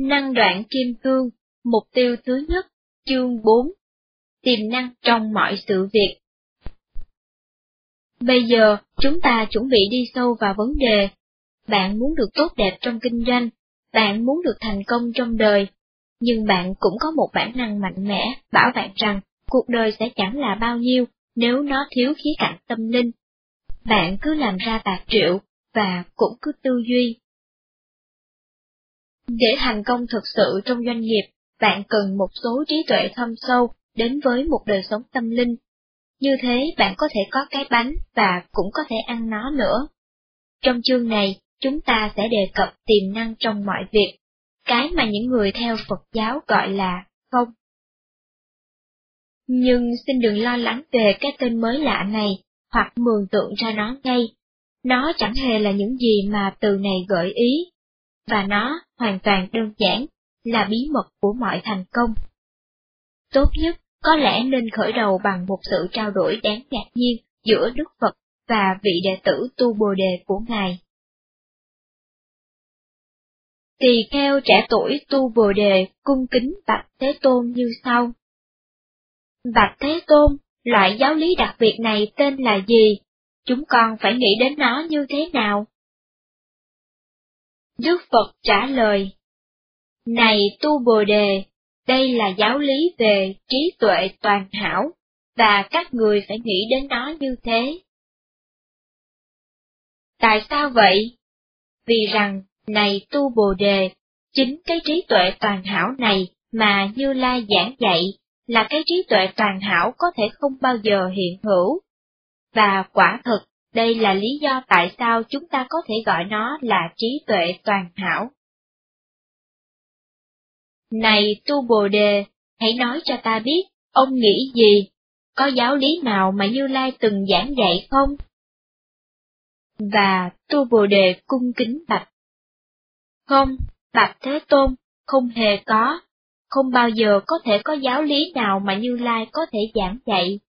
Năng đoạn kim cương, mục tiêu thứ nhất, chương 4. Tiềm năng trong mọi sự việc. Bây giờ, chúng ta chuẩn bị đi sâu vào vấn đề. Bạn muốn được tốt đẹp trong kinh doanh, bạn muốn được thành công trong đời, nhưng bạn cũng có một bản năng mạnh mẽ bảo bạn rằng cuộc đời sẽ chẳng là bao nhiêu nếu nó thiếu khía cạnh tâm linh. Bạn cứ làm ra bạc triệu, và cũng cứ tư duy. Để thành công thực sự trong doanh nghiệp, bạn cần một số trí tuệ thâm sâu đến với một đời sống tâm linh. Như thế bạn có thể có cái bánh và cũng có thể ăn nó nữa. Trong chương này, chúng ta sẽ đề cập tiềm năng trong mọi việc, cái mà những người theo Phật giáo gọi là không. Nhưng xin đừng lo lắng về cái tên mới lạ này, hoặc mường tượng ra nó ngay. Nó chẳng hề là những gì mà từ này gợi ý, và nó hoàn toàn đơn giản, là bí mật của mọi thành công. Tốt nhất, có lẽ nên khởi đầu bằng một sự trao đổi đáng ngạc nhiên giữa Đức Phật và vị đệ tử tu Bồ Đề của Ngài. Tỳ kheo trẻ tuổi tu Bồ Đề cung kính Bạch Thế Tôn như sau. Bạch Thế Tôn, loại giáo lý đặc biệt này tên là gì? Chúng con phải nghĩ đến nó như thế nào? Đức Phật trả lời. Này tu Bồ Đề, đây là giáo lý về trí tuệ toàn hảo, và các người phải nghĩ đến nó như thế. Tại sao vậy? Vì rằng, này tu Bồ Đề, chính cái trí tuệ toàn hảo này mà Như Lai giảng dạy là cái trí tuệ toàn hảo có thể không bao giờ hiện hữu. Và quả thực, đây là lý do tại sao chúng ta có thể gọi nó là trí tuệ toàn hảo. Này tu Bồ Đề, hãy nói cho ta biết, ông nghĩ gì? Có giáo lý nào mà Như Lai từng giảng dạy không? Và tu Bồ Đề cung kính bạch. Không, bạch Thế Tôn, không hề có, không bao giờ có thể có giáo lý nào mà Như Lai có thể giảng dạy.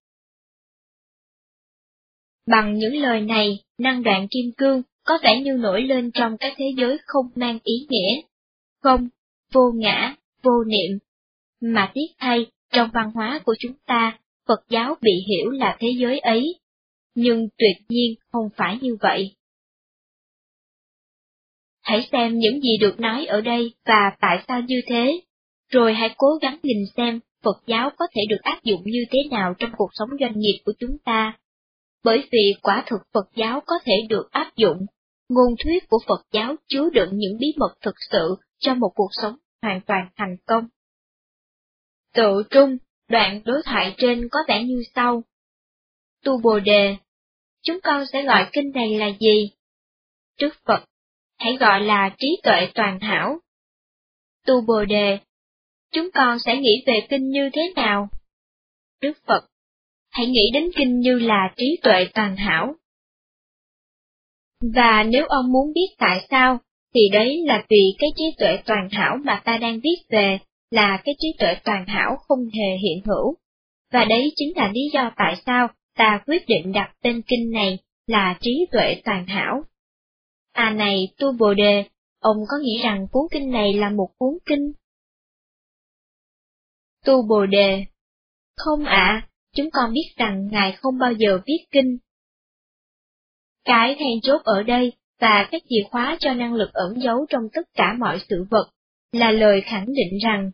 Bằng những lời này, năng đoạn kim cương có vẻ như nổi lên trong các thế giới không mang ý nghĩa. Không, vô ngã, vô niệm. Mà tiếc thay, trong văn hóa của chúng ta, Phật giáo bị hiểu là thế giới ấy. Nhưng tuyệt nhiên không phải như vậy. Hãy xem những gì được nói ở đây và tại sao như thế, rồi hãy cố gắng nhìn xem Phật giáo có thể được áp dụng như thế nào trong cuộc sống doanh nghiệp của chúng ta. Bởi vì quả thực Phật giáo có thể được áp dụng, ngôn thuyết của Phật giáo chứa đựng những bí mật thực sự cho một cuộc sống hoàn toàn thành công. Tự trung, đoạn đối thoại trên có vẻ như sau. Tu Bồ Đề, chúng con sẽ gọi kinh này là gì? Đức Phật, hãy gọi là trí tuệ toàn hảo. Tu Bồ Đề, chúng con sẽ nghĩ về kinh như thế nào? Đức Phật, hãy nghĩ đến kinh như là trí tuệ toàn hảo. Và nếu ông muốn biết tại sao, thì đấy là vì cái trí tuệ toàn hảo mà ta đang viết về là cái trí tuệ toàn hảo không hề hiện hữu. Và đấy chính là lý do tại sao ta quyết định đặt tên kinh này là trí tuệ toàn hảo. À này, tu Bồ Đề, ông có nghĩ rằng cuốn kinh này là một cuốn kinh? Tu Bồ Đề Không ạ, chúng con biết rằng Ngài không bao giờ viết kinh. Cái then chốt ở đây và các chìa khóa cho năng lực ẩn giấu trong tất cả mọi sự vật, là lời khẳng định rằng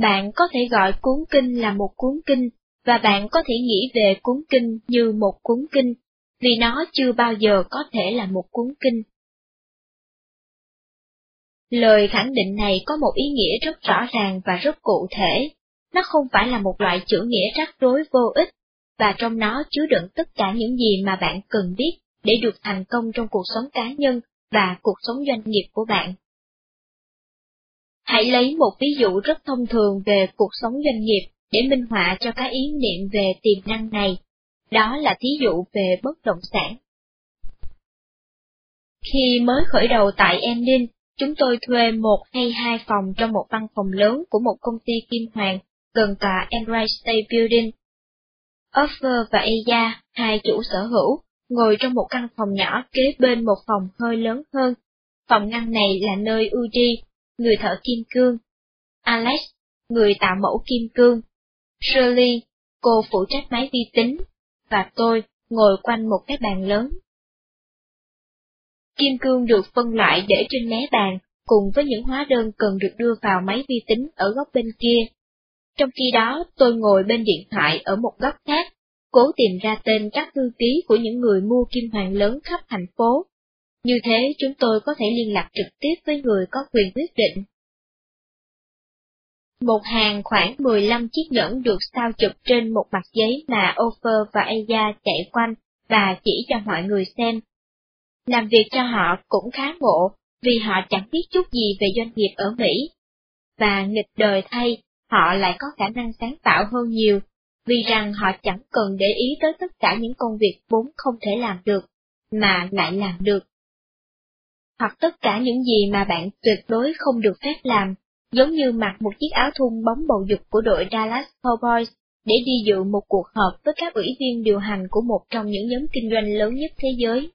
bạn có thể gọi cuốn kinh là một cuốn kinh, và bạn có thể nghĩ về cuốn kinh như một cuốn kinh, vì nó chưa bao giờ có thể là một cuốn kinh. Lời khẳng định này có một ý nghĩa rất rõ ràng và rất cụ thể, nó không phải là một loại chữ nghĩa rắc rối vô ích, và trong nó chứa đựng tất cả những gì mà bạn cần biết để được thành công trong cuộc sống cá nhân và cuộc sống doanh nghiệp của bạn. Hãy lấy một ví dụ rất thông thường về cuộc sống doanh nghiệp để minh họa cho các ý niệm về tiềm năng này, đó là thí dụ về bất động sản. Khi mới khởi đầu tại Endin, chúng tôi thuê một hay hai phòng trong một văn phòng lớn của một công ty kim hoàng gần tòa Empire State Building. Offer và Eya, hai chủ sở hữu, ngồi trong một căn phòng nhỏ kế bên một phòng hơi lớn hơn. Phòng ngăn này là nơi Uji, người thợ kim cương, Alex, người tạo mẫu kim cương, Shirley, cô phụ trách máy vi tính, và tôi ngồi quanh một cái bàn lớn. Kim cương được phân loại để trên mé bàn, cùng với những hóa đơn cần được đưa vào máy vi tính ở góc bên kia. Trong khi đó, tôi ngồi bên điện thoại ở một góc khác, cố tìm ra tên các thư ký của những người mua kim hoàng lớn khắp thành phố. Như thế chúng tôi có thể liên lạc trực tiếp với người có quyền quyết định. Một hàng khoảng 15 chiếc nhẫn được sao chụp trên một mặt giấy mà Offer và Aya chạy quanh và chỉ cho mọi người xem. Làm việc cho họ cũng khá ngộ, vì họ chẳng biết chút gì về doanh nghiệp ở Mỹ. Và nghịch đời thay, họ lại có khả năng sáng tạo hơn nhiều, vì rằng họ chẳng cần để ý tới tất cả những công việc vốn không thể làm được, mà lại làm được. Hoặc tất cả những gì mà bạn tuyệt đối không được phép làm, giống như mặc một chiếc áo thun bóng bầu dục của đội Dallas Cowboys để đi dự một cuộc họp với các ủy viên điều hành của một trong những nhóm kinh doanh lớn nhất thế giới.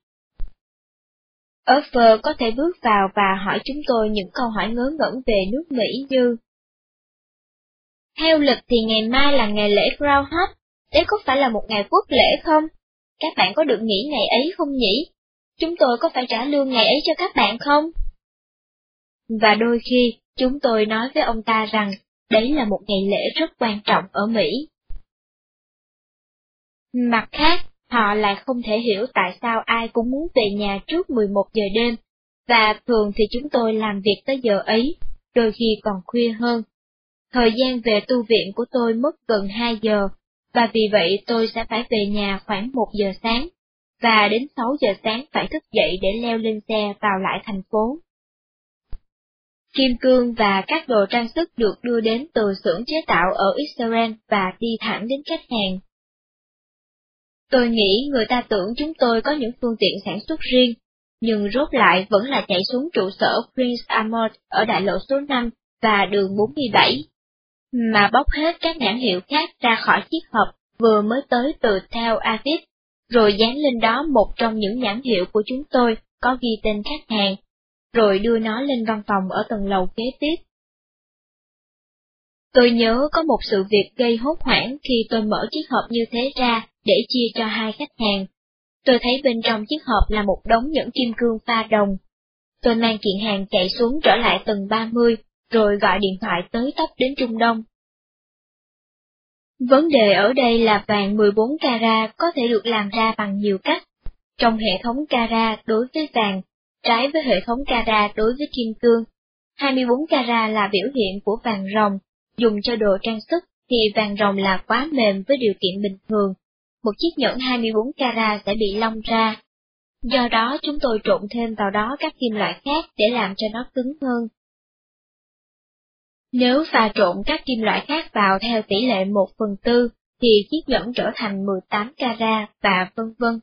Offer có thể bước vào và hỏi chúng tôi những câu hỏi ngớ ngẩn về nước Mỹ như theo lịch thì ngày mai là ngày lễ Groundhog, đấy có phải là một ngày quốc lễ không? Các bạn có được nghỉ ngày ấy không nhỉ? Chúng tôi có phải trả lương ngày ấy cho các bạn không? Và đôi khi, chúng tôi nói với ông ta rằng đấy là một ngày lễ rất quan trọng ở Mỹ. Mặt khác, Họ lại không thể hiểu tại sao ai cũng muốn về nhà trước 11 giờ đêm, và thường thì chúng tôi làm việc tới giờ ấy, đôi khi còn khuya hơn. Thời gian về tu viện của tôi mất gần 2 giờ, và vì vậy tôi sẽ phải về nhà khoảng 1 giờ sáng, và đến 6 giờ sáng phải thức dậy để leo lên xe vào lại thành phố. Kim cương và các đồ trang sức được đưa đến từ xưởng chế tạo ở Israel và đi thẳng đến khách hàng. Tôi nghĩ người ta tưởng chúng tôi có những phương tiện sản xuất riêng, nhưng rốt lại vẫn là chạy xuống trụ sở Prince Amort ở đại lộ số 5 và đường 47, mà bóc hết các nhãn hiệu khác ra khỏi chiếc hộp vừa mới tới từ Theo Aviv, rồi dán lên đó một trong những nhãn hiệu của chúng tôi có ghi tên khách hàng, rồi đưa nó lên văn phòng ở tầng lầu kế tiếp. Tôi nhớ có một sự việc gây hốt hoảng khi tôi mở chiếc hộp như thế ra để chia cho hai khách hàng. Tôi thấy bên trong chiếc hộp là một đống những kim cương pha đồng. Tôi mang kiện hàng chạy xuống trở lại tầng 30, rồi gọi điện thoại tới tấp đến Trung Đông. Vấn đề ở đây là vàng 14 carat có thể được làm ra bằng nhiều cách. Trong hệ thống carat đối với vàng, trái với hệ thống carat đối với kim cương, 24 carat là biểu hiện của vàng rồng, dùng cho đồ trang sức thì vàng rồng là quá mềm với điều kiện bình thường, một chiếc nhẫn 24 carat sẽ bị long ra. Do đó chúng tôi trộn thêm vào đó các kim loại khác để làm cho nó cứng hơn. Nếu pha trộn các kim loại khác vào theo tỷ lệ 1 phần tư, thì chiếc nhẫn trở thành 18 carat và vân vân.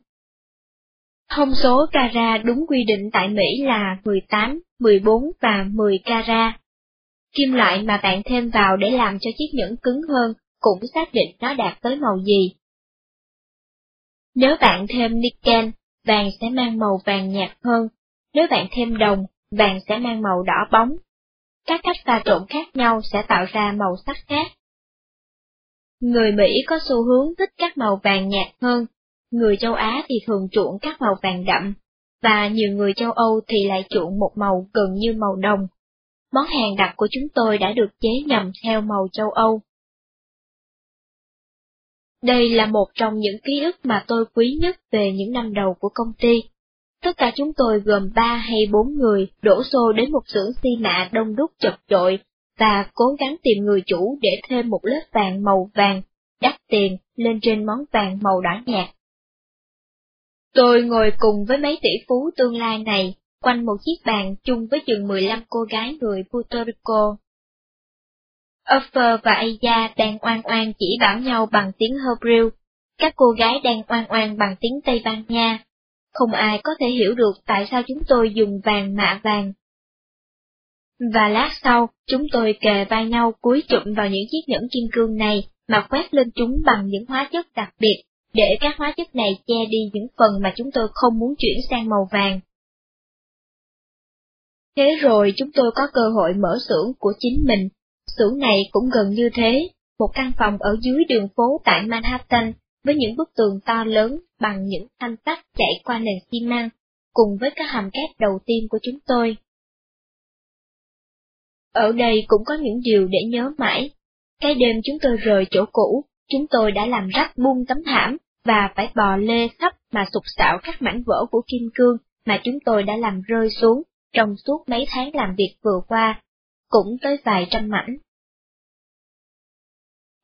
Thông số carat đúng quy định tại Mỹ là 18, 14 và 10 carat. Kim loại mà bạn thêm vào để làm cho chiếc nhẫn cứng hơn cũng xác định nó đạt tới màu gì. Nếu bạn thêm nickel, vàng sẽ mang màu vàng nhạt hơn, nếu bạn thêm đồng, vàng sẽ mang màu đỏ bóng. Các cách pha trộn khác nhau sẽ tạo ra màu sắc khác. Người Mỹ có xu hướng thích các màu vàng nhạt hơn, người châu Á thì thường chuộng các màu vàng đậm, và nhiều người châu Âu thì lại chuộng một màu gần như màu đồng. Món hàng đặc của chúng tôi đã được chế nhầm theo màu châu Âu. Đây là một trong những ký ức mà tôi quý nhất về những năm đầu của công ty. Tất cả chúng tôi gồm ba hay bốn người đổ xô đến một xưởng xi mạ đông đúc chật chội và cố gắng tìm người chủ để thêm một lớp vàng màu vàng, đắt tiền lên trên món vàng màu đỏ nhạt. Tôi ngồi cùng với mấy tỷ phú tương lai này, quanh một chiếc bàn chung với chừng 15 cô gái người Puerto Rico Offer và Aya đang oan oan chỉ bảo nhau bằng tiếng Hebrew, các cô gái đang oan oan bằng tiếng Tây Ban Nha. Không ai có thể hiểu được tại sao chúng tôi dùng vàng mạ vàng. Và lát sau, chúng tôi kề vai nhau cúi chụm vào những chiếc nhẫn kim cương này mà quét lên chúng bằng những hóa chất đặc biệt, để các hóa chất này che đi những phần mà chúng tôi không muốn chuyển sang màu vàng. Thế rồi chúng tôi có cơ hội mở xưởng của chính mình. Xưởng này cũng gần như thế, một căn phòng ở dưới đường phố tại Manhattan với những bức tường to lớn bằng những thanh sắt chạy qua nền xi măng, cùng với các hầm cát đầu tiên của chúng tôi. Ở đây cũng có những điều để nhớ mãi. Cái đêm chúng tôi rời chỗ cũ, chúng tôi đã làm rách buông tấm thảm, và phải bò lê khắp mà sụp sạo các mảnh vỡ của kim cương mà chúng tôi đã làm rơi xuống trong suốt mấy tháng làm việc vừa qua, cũng tới vài trăm mảnh.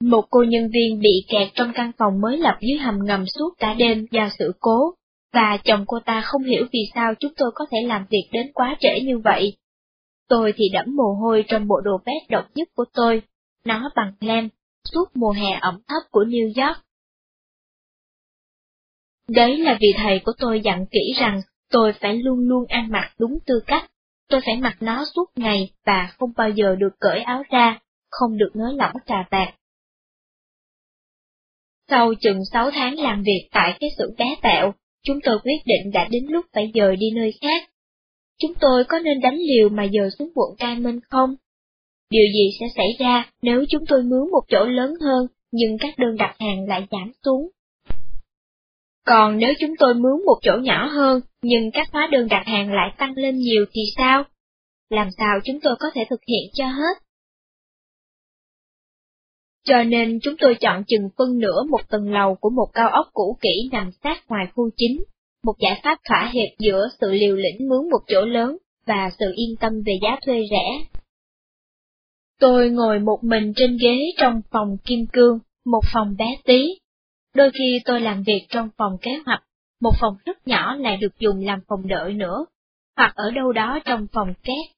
Một cô nhân viên bị kẹt trong căn phòng mới lập dưới hầm ngầm suốt cả đêm do sự cố, và chồng cô ta không hiểu vì sao chúng tôi có thể làm việc đến quá trễ như vậy. Tôi thì đẫm mồ hôi trong bộ đồ vest độc nhất của tôi, nó bằng lem, suốt mùa hè ẩm thấp của New York. Đấy là vì thầy của tôi dặn kỹ rằng tôi phải luôn luôn ăn mặc đúng tư cách, tôi phải mặc nó suốt ngày và không bao giờ được cởi áo ra, không được nới lỏng cà vạt. Sau chừng 6 tháng làm việc tại cái xưởng bé tẹo, chúng tôi quyết định đã đến lúc phải dời đi nơi khác. Chúng tôi có nên đánh liều mà dời xuống quận Cai Minh không? Điều gì sẽ xảy ra nếu chúng tôi mướn một chỗ lớn hơn, nhưng các đơn đặt hàng lại giảm xuống? Còn nếu chúng tôi mướn một chỗ nhỏ hơn, nhưng các hóa đơn đặt hàng lại tăng lên nhiều thì sao? Làm sao chúng tôi có thể thực hiện cho hết? Cho nên chúng tôi chọn chừng phân nửa một tầng lầu của một cao ốc cũ kỹ nằm sát ngoài khu chính, một giải pháp thỏa hiệp giữa sự liều lĩnh mướn một chỗ lớn và sự yên tâm về giá thuê rẻ. Tôi ngồi một mình trên ghế trong phòng kim cương, một phòng bé tí. Đôi khi tôi làm việc trong phòng kế hoạch, một phòng rất nhỏ lại được dùng làm phòng đợi nữa, hoặc ở đâu đó trong phòng két.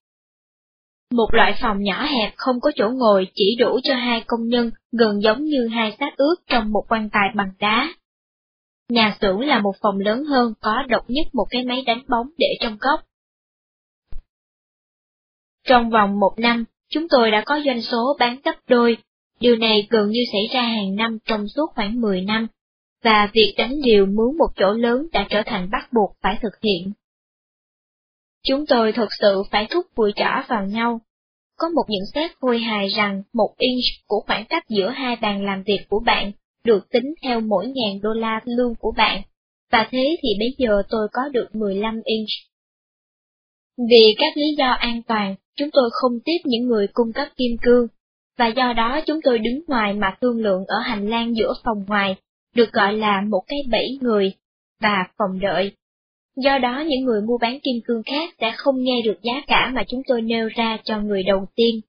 Một loại phòng nhỏ hẹp không có chỗ ngồi chỉ đủ cho hai công nhân, gần giống như hai xác ướt trong một quan tài bằng đá. Nhà xưởng là một phòng lớn hơn có độc nhất một cái máy đánh bóng để trong góc. Trong vòng một năm, chúng tôi đã có doanh số bán gấp đôi, điều này gần như xảy ra hàng năm trong suốt khoảng 10 năm, và việc đánh liều mướn một chỗ lớn đã trở thành bắt buộc phải thực hiện. Chúng tôi thực sự phải thúc vùi trỏ vào nhau. Có một nhận xét vui hài rằng một inch của khoảng cách giữa hai bàn làm việc của bạn được tính theo mỗi ngàn đô la lương của bạn, và thế thì bây giờ tôi có được 15 inch. Vì các lý do an toàn, chúng tôi không tiếp những người cung cấp kim cương, và do đó chúng tôi đứng ngoài mà thương lượng ở hành lang giữa phòng ngoài, được gọi là một cái bẫy người, và phòng đợi. Do đó những người mua bán kim cương khác sẽ không nghe được giá cả mà chúng tôi nêu ra cho người đầu tiên.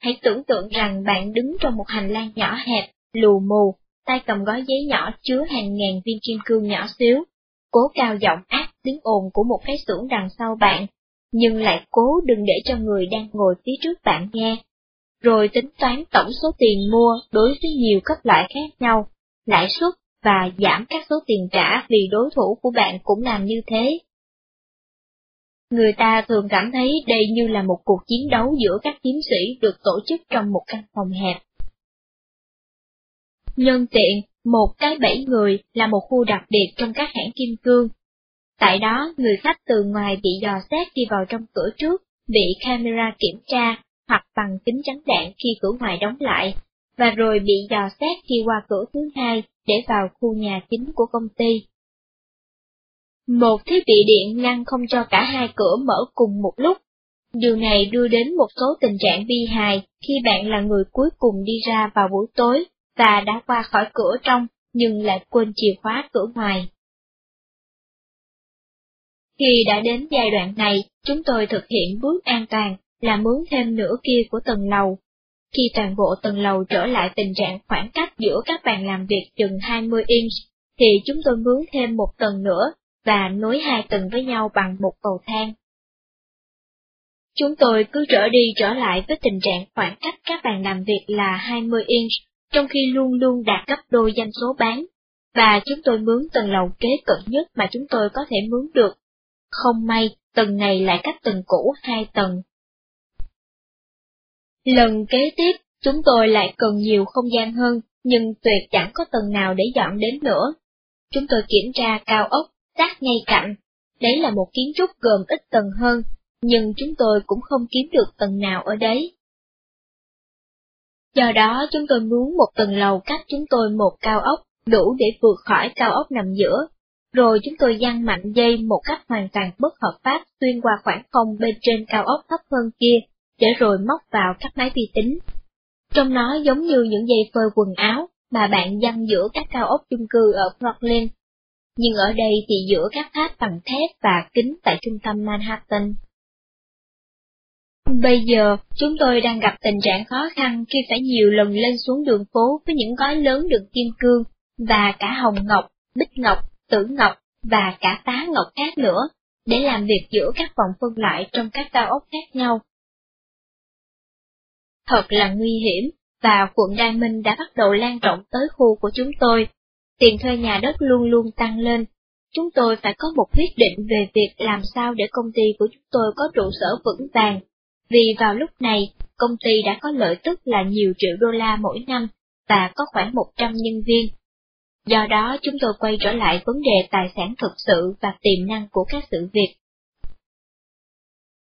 Hãy tưởng tượng rằng bạn đứng trong một hành lang nhỏ hẹp, lù mù, tay cầm gói giấy nhỏ chứa hàng ngàn viên kim cương nhỏ xíu, cố cao giọng ác tiếng ồn của một cái xưởng đằng sau bạn, nhưng lại cố đừng để cho người đang ngồi phía trước bạn nghe. Rồi tính toán tổng số tiền mua đối với nhiều cấp loại khác nhau, lãi suất và giảm các số tiền trả vì đối thủ của bạn cũng làm như thế. Người ta thường cảm thấy đây như là một cuộc chiến đấu giữa các chiến sĩ được tổ chức trong một căn phòng hẹp. Nhân tiện, một cái bẫy người là một khu đặc biệt trong các hãng kim cương. Tại đó, người khách từ ngoài bị dò xét khi vào trong cửa trước, bị camera kiểm tra, hoặc bằng kính chắn đạn khi cửa ngoài đóng lại, và rồi bị dò xét khi qua cửa thứ hai để vào khu nhà chính của công ty. Một thiết bị điện ngăn không cho cả hai cửa mở cùng một lúc. Điều này đưa đến một số tình trạng bi hài khi bạn là người cuối cùng đi ra vào buổi tối và đã qua khỏi cửa trong nhưng lại quên chìa khóa cửa ngoài. Khi đã đến giai đoạn này, chúng tôi thực hiện bước an toàn là mướn thêm nửa kia của tầng lầu. Khi toàn bộ tầng lầu trở lại tình trạng khoảng cách giữa các bàn làm việc chừng 20 inch, thì chúng tôi mướn thêm một tầng nữa và nối hai tầng với nhau bằng một cầu thang. Chúng tôi cứ trở đi trở lại với tình trạng khoảng cách các bàn làm việc là 20 inch, trong khi luôn luôn đạt gấp đôi doanh số bán, và chúng tôi mướn tầng lầu kế cận nhất mà chúng tôi có thể mướn được. Không may, tầng này lại cách tầng cũ hai tầng. Lần kế tiếp, chúng tôi lại cần nhiều không gian hơn, nhưng tuyệt chẳng có tầng nào để dọn đến nữa. Chúng tôi kiểm tra cao ốc, sát ngay cạnh, Đấy là một kiến trúc gồm ít tầng hơn, nhưng chúng tôi cũng không kiếm được tầng nào ở đấy. Do đó chúng tôi muốn một tầng lầu cách chúng tôi một cao ốc, đủ để vượt khỏi cao ốc nằm giữa. Rồi chúng tôi giăng mạnh dây một cách hoàn toàn bất hợp pháp xuyên qua khoảng không bên trên cao ốc thấp hơn kia, để rồi móc vào các máy vi tính. Trong nó giống như những dây phơi quần áo mà bạn giăng giữa các cao ốc chung cư ở Brooklyn. Nhưng ở đây thì giữa các tháp bằng thép và kính tại trung tâm Manhattan. Bây giờ, chúng tôi đang gặp tình trạng khó khăn khi phải nhiều lần lên xuống đường phố với những gói lớn được kim cương, và cả hồng ngọc, bích ngọc, tử ngọc, và cả tá ngọc khác nữa, để làm việc giữa các vòng phân loại trong các cao ốc khác nhau. Thật là nguy hiểm, và quận đan Minh đã bắt đầu lan rộng tới khu của chúng tôi. Tiền thuê nhà đất luôn luôn tăng lên. Chúng tôi phải có một quyết định về việc làm sao để công ty của chúng tôi có trụ sở vững vàng vì vào lúc này, công ty đã có lợi tức là nhiều triệu đô la mỗi năm và có khoảng 100 nhân viên. Do đó chúng tôi quay trở lại vấn đề tài sản thực sự và tiềm năng của các sự việc.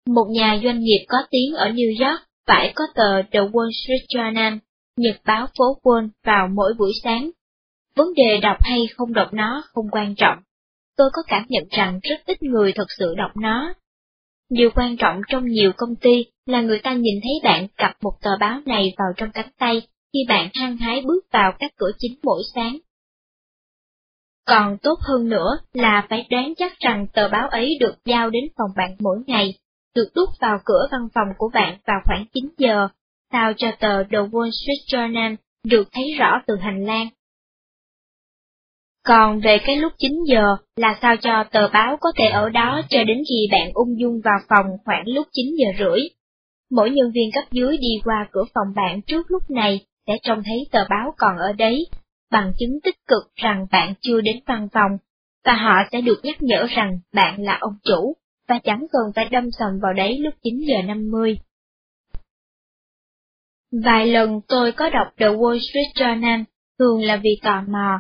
Một nhà doanh nghiệp có tiếng ở New York phải có tờ The Wall Street Journal, nhật báo phố Wall vào mỗi buổi sáng. Vấn đề đọc hay không đọc nó không quan trọng. Tôi có cảm nhận rằng rất ít người thực sự đọc nó, Điều quan trọng trong nhiều công ty là người ta nhìn thấy bạn cặp một tờ báo này vào trong cánh tay khi bạn hăng hái bước vào các cửa chính mỗi sáng. Còn tốt hơn nữa là phải đoán chắc rằng tờ báo ấy được giao đến phòng bạn mỗi ngày, được đút vào cửa văn phòng của bạn vào khoảng 9 giờ, sao cho tờ The Wall Street Journal được thấy rõ từ hành lang. Còn về cái lúc 9 giờ là sao cho tờ báo có thể ở đó cho đến khi bạn ung dung vào phòng khoảng lúc 9 giờ rưỡi. Mỗi nhân viên cấp dưới đi qua cửa phòng bạn trước lúc này sẽ trông thấy tờ báo còn ở đấy, bằng chứng tích cực rằng bạn chưa đến văn phòng, và họ sẽ được nhắc nhở rằng bạn là ông chủ, và chẳng cần phải đâm sầm vào đấy lúc 9 giờ 50. Vài lần tôi có đọc The Wall Street Journal, thường là vì tò mò,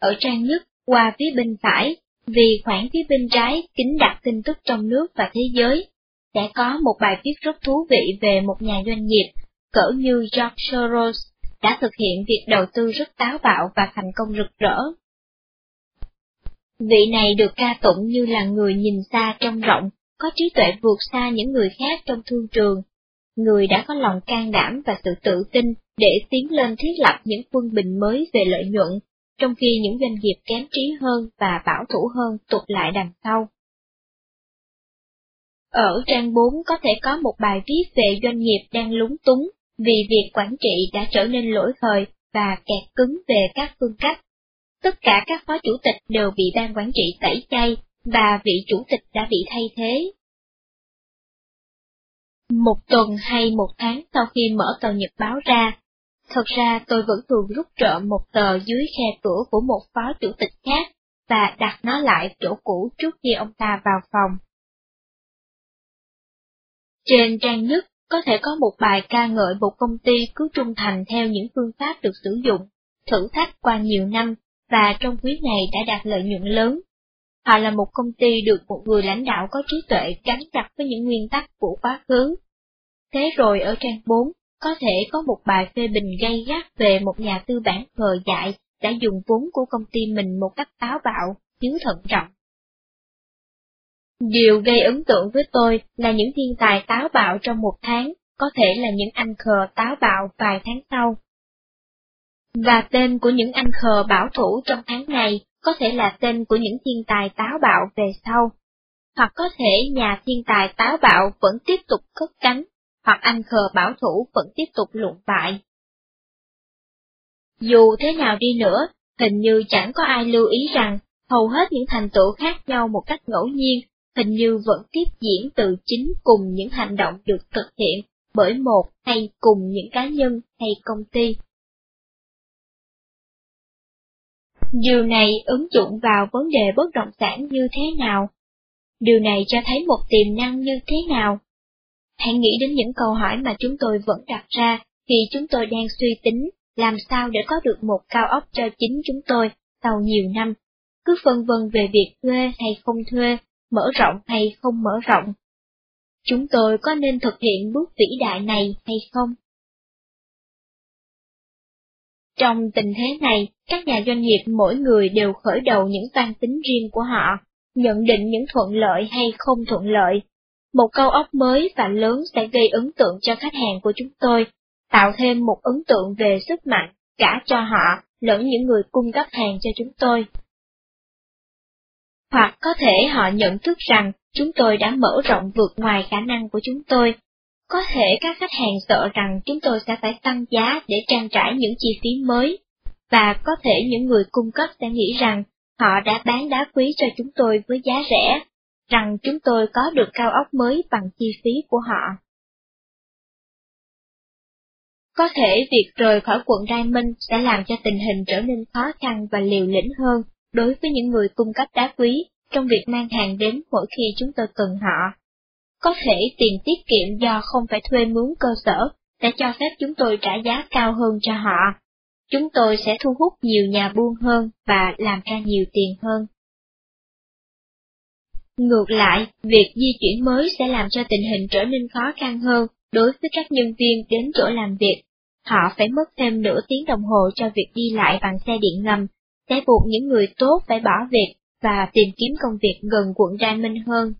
ở trang nhất qua phía bên phải, vì khoảng phía bên trái kính đặt tin tức trong nước và thế giới. Sẽ có một bài viết rất thú vị về một nhà doanh nghiệp, cỡ như George Soros, đã thực hiện việc đầu tư rất táo bạo và thành công rực rỡ. Vị này được ca tụng như là người nhìn xa trông rộng, có trí tuệ vượt xa những người khác trong thương trường. Người đã có lòng can đảm và sự tự tin để tiến lên thiết lập những quân bình mới về lợi nhuận trong khi những doanh nghiệp kém trí hơn và bảo thủ hơn tụt lại đằng sau. Ở trang 4 có thể có một bài viết về doanh nghiệp đang lúng túng vì việc quản trị đã trở nên lỗi thời và kẹt cứng về các phương cách. Tất cả các phó chủ tịch đều bị ban quản trị tẩy chay và vị chủ tịch đã bị thay thế. Một tuần hay một tháng sau khi mở tờ nhật báo ra, Thật ra tôi vẫn thường rút trộm một tờ dưới khe cửa của một phó chủ tịch khác, và đặt nó lại chỗ cũ trước khi ông ta vào phòng. Trên trang nhất có thể có một bài ca ngợi một công ty cứ trung thành theo những phương pháp được sử dụng, thử thách qua nhiều năm, và trong quý này đã đạt lợi nhuận lớn. Họ là một công ty được một người lãnh đạo có trí tuệ gắn chặt với những nguyên tắc của quá khứ. Thế rồi ở trang 4, có thể có một bài phê bình gay gắt về một nhà tư bản khờ dại đã dùng vốn của công ty mình một cách táo bạo, thiếu thận trọng. Điều gây ấn tượng với tôi là những thiên tài táo bạo trong một tháng, có thể là những anh khờ táo bạo vài tháng sau. Và tên của những anh khờ bảo thủ trong tháng này có thể là tên của những thiên tài táo bạo về sau. Hoặc có thể nhà thiên tài táo bạo vẫn tiếp tục cất cánh hoặc anh khờ bảo thủ vẫn tiếp tục lụng bại. Dù thế nào đi nữa, hình như chẳng có ai lưu ý rằng hầu hết những thành tựu khác nhau một cách ngẫu nhiên, hình như vẫn tiếp diễn từ chính cùng những hành động được thực hiện bởi một hay cùng những cá nhân hay công ty. Điều này ứng dụng vào vấn đề bất động sản như thế nào? Điều này cho thấy một tiềm năng như thế nào? Hãy nghĩ đến những câu hỏi mà chúng tôi vẫn đặt ra khi chúng tôi đang suy tính làm sao để có được một cao ốc cho chính chúng tôi sau nhiều năm. Cứ phân vân về việc thuê hay không thuê, mở rộng hay không mở rộng. Chúng tôi có nên thực hiện bước vĩ đại này hay không? Trong tình thế này, các nhà doanh nghiệp mỗi người đều khởi đầu những toan tính riêng của họ, nhận định những thuận lợi hay không thuận lợi. Một câu óc mới và lớn sẽ gây ấn tượng cho khách hàng của chúng tôi, tạo thêm một ấn tượng về sức mạnh cả cho họ lẫn những người cung cấp hàng cho chúng tôi. Hoặc có thể họ nhận thức rằng chúng tôi đã mở rộng vượt ngoài khả năng của chúng tôi. Có thể các khách hàng sợ rằng chúng tôi sẽ phải tăng giá để trang trải những chi phí mới, và có thể những người cung cấp sẽ nghĩ rằng họ đã bán đá quý cho chúng tôi với giá rẻ, rằng chúng tôi có được cao ốc mới bằng chi phí của họ. Có thể việc rời khỏi quận Diamond sẽ làm cho tình hình trở nên khó khăn và liều lĩnh hơn đối với những người cung cấp đá quý trong việc mang hàng đến mỗi khi chúng tôi cần họ. Có thể tiền tiết kiệm do không phải thuê mướn cơ sở sẽ cho phép chúng tôi trả giá cao hơn cho họ. Chúng tôi sẽ thu hút nhiều nhà buôn hơn và làm ra nhiều tiền hơn. Ngược lại, việc di chuyển mới sẽ làm cho tình hình trở nên khó khăn hơn đối với các nhân viên đến chỗ làm việc. Họ phải mất thêm nửa tiếng đồng hồ cho việc đi lại bằng xe điện ngầm, sẽ buộc những người tốt phải bỏ việc và tìm kiếm công việc gần quận Diamond hơn.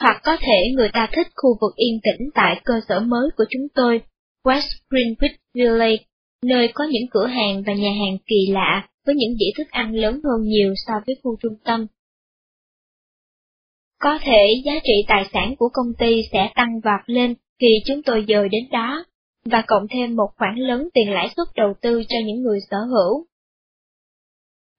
Hoặc có thể người ta thích khu vực yên tĩnh tại cơ sở mới của chúng tôi, West Greenwich Village, nơi có những cửa hàng và nhà hàng kỳ lạ với những dĩa thức ăn lớn hơn nhiều so với khu trung tâm. Có thể giá trị tài sản của công ty sẽ tăng vọt lên khi chúng tôi dời đến đó, và cộng thêm một khoản lớn tiền lãi suất đầu tư cho những người sở hữu.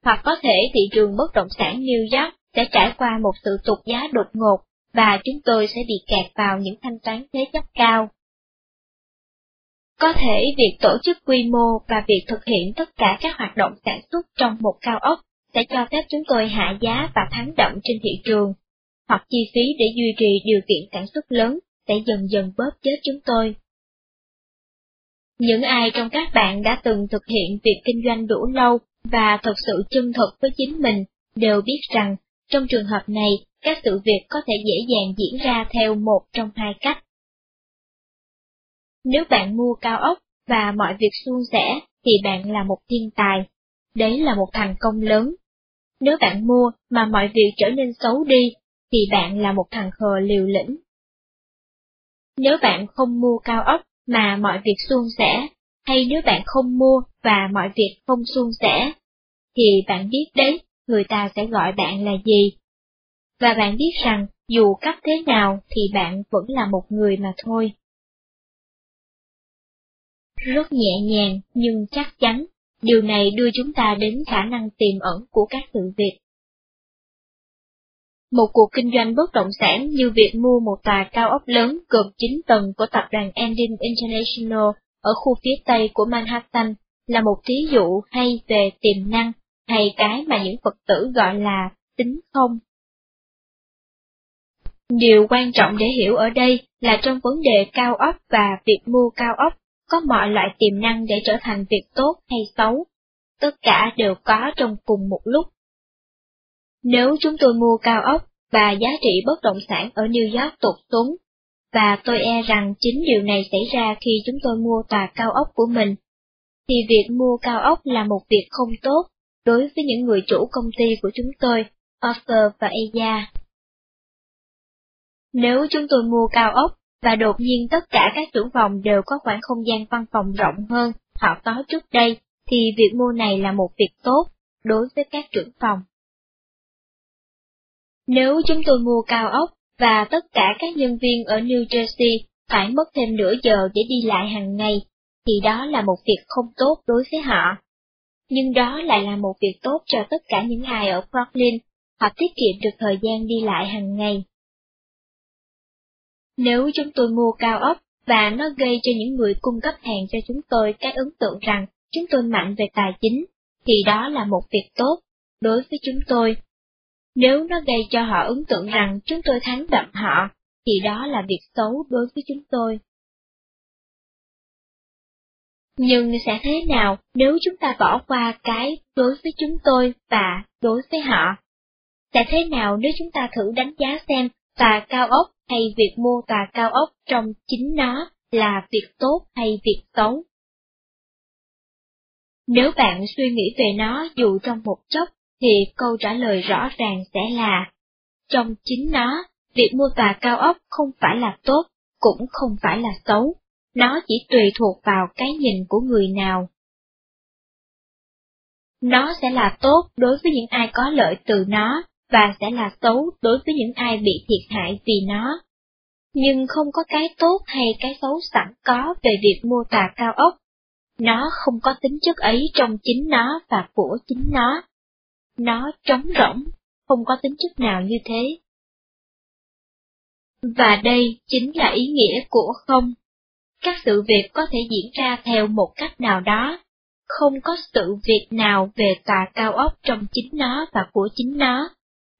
Hoặc có thể thị trường bất động sản New York sẽ trải qua một sự tụt giá đột ngột, và chúng tôi sẽ bị kẹt vào những thanh toán thế chấp cao. Có thể việc tổ chức quy mô và việc thực hiện tất cả các hoạt động sản xuất trong một cao ốc sẽ cho phép chúng tôi hạ giá và thắng đậm trên thị trường, hoặc chi phí để duy trì điều kiện sản xuất lớn sẽ dần dần bóp chết chúng tôi. Những ai trong các bạn đã từng thực hiện việc kinh doanh đủ lâu và thật sự chân thực với chính mình đều biết rằng, trong trường hợp này, các sự việc có thể dễ dàng diễn ra theo một trong hai cách. Nếu bạn mua cao ốc và mọi việc suôn sẻ, thì bạn là một thiên tài. Đấy là một thành công lớn. Nếu bạn mua mà mọi việc trở nên xấu đi, thì bạn là một thằng khờ liều lĩnh. Nếu bạn không mua cao ốc mà mọi việc suôn sẻ, hay nếu bạn không mua và mọi việc không suôn sẻ, thì bạn biết đấy, người ta sẽ gọi bạn là gì. Và bạn biết rằng, dù cách thế nào thì bạn vẫn là một người mà thôi. Rất nhẹ nhàng nhưng chắc chắn, điều này đưa chúng ta đến khả năng tiềm ẩn của các sự việc. Một cuộc kinh doanh bất động sản như việc mua một tòa cao ốc lớn gồm 9 tầng của tập đoàn Endin International ở khu phía tây của Manhattan là một thí dụ hay về tiềm năng, hay cái mà những Phật tử gọi là tính không. Điều quan trọng để hiểu ở đây là trong vấn đề cao ốc và việc mua cao ốc, có mọi loại tiềm năng để trở thành việc tốt hay xấu. Tất cả đều có trong cùng một lúc. Nếu chúng tôi mua cao ốc và giá trị bất động sản ở New York tụt xuống, và tôi e rằng chính điều này xảy ra khi chúng tôi mua tòa cao ốc của mình, thì việc mua cao ốc là một việc không tốt đối với những người chủ công ty của chúng tôi, Arthur và Aya. Nếu chúng tôi mua cao ốc, và đột nhiên tất cả các trưởng phòng đều có khoảng không gian văn phòng rộng hơn họ có trước đây, thì việc mua này là một việc tốt đối với các trưởng phòng. Nếu chúng tôi mua cao ốc, và tất cả các nhân viên ở New Jersey phải mất thêm nửa giờ để đi lại hàng ngày, thì đó là một việc không tốt đối với họ. Nhưng đó lại là một việc tốt cho tất cả những ai ở Brooklyn, họ tiết kiệm được thời gian đi lại hàng ngày. Nếu chúng tôi mua cao ốc và nó gây cho những người cung cấp hàng cho chúng tôi cái ấn tượng rằng chúng tôi mạnh về tài chính, thì đó là một việc tốt đối với chúng tôi. Nếu nó gây cho họ ấn tượng rằng chúng tôi thắng đậm họ, thì đó là việc xấu đối với chúng tôi. Nhưng sẽ thế nào nếu chúng ta bỏ qua cái đối với chúng tôi và đối với họ? Sẽ thế nào nếu chúng ta thử đánh giá xem tòa cao ốc hay việc mua tòa cao ốc trong chính nó là việc tốt hay việc xấu? Nếu bạn suy nghĩ về nó dù trong một chốc, thì câu trả lời rõ ràng sẽ là, trong chính nó, việc mua tòa cao ốc không phải là tốt, cũng không phải là xấu, nó chỉ tùy thuộc vào cái nhìn của người nào. Nó sẽ là tốt đối với những ai có lợi từ nó, và sẽ là xấu đối với những ai bị thiệt hại vì nó. Nhưng không có cái tốt hay cái xấu sẵn có về việc mua tả cao ốc. Nó không có tính chất ấy trong chính nó và của chính nó. Nó trống rỗng, không có tính chất nào như thế. Và đây chính là ý nghĩa của không. Các sự việc có thể diễn ra theo một cách nào đó, không có sự việc nào về tòa cao ốc trong chính nó và của chính nó.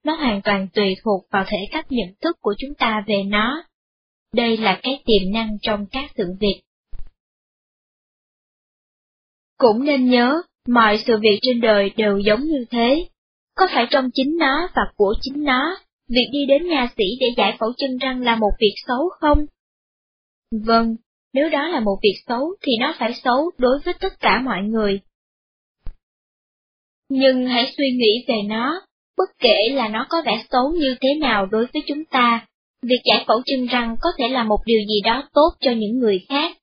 Nó hoàn toàn tùy thuộc vào thể cách nhận thức của chúng ta về nó. Đây là cái tiềm năng trong các sự việc. Cũng nên nhớ, mọi sự việc trên đời đều giống như thế. Có phải trong chính nó và của chính nó, việc đi đến nhà sĩ để giải phẫu chân răng là một việc xấu không? Vâng, nếu đó là một việc xấu thì nó phải xấu đối với tất cả mọi người. Nhưng hãy suy nghĩ về nó, bất kể là nó có vẻ xấu như thế nào đối với chúng ta, việc giải phẫu chân răng có thể là một điều gì đó tốt cho những người khác.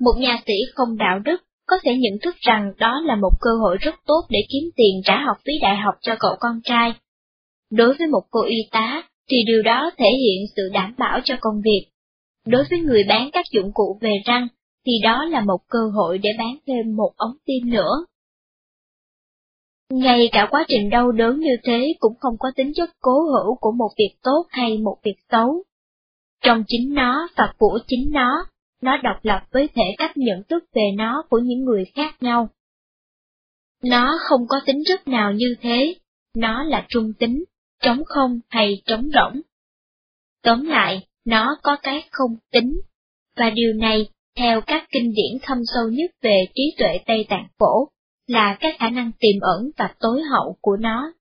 Một nhà sĩ không đạo đức có thể nhận thức rằng đó là một cơ hội rất tốt để kiếm tiền trả học phí đại học cho cậu con trai. Đối với một cô y tá, thì điều đó thể hiện sự đảm bảo cho công việc. Đối với người bán các dụng cụ về răng, thì đó là một cơ hội để bán thêm một ống tim nữa. Ngay cả quá trình đau đớn như thế cũng không có tính chất cố hữu của một việc tốt hay một việc xấu. Trong chính nó và của chính nó, nó độc lập với thể cách nhận thức về nó của những người khác nhau. Nó không có tính chất nào như thế, nó là trung tính, trống không hay trống rỗng. Tóm lại, nó có cái không tính, và điều này, theo các kinh điển thâm sâu nhất về trí tuệ Tây Tạng Phổ, là các khả năng tiềm ẩn và tối hậu của nó.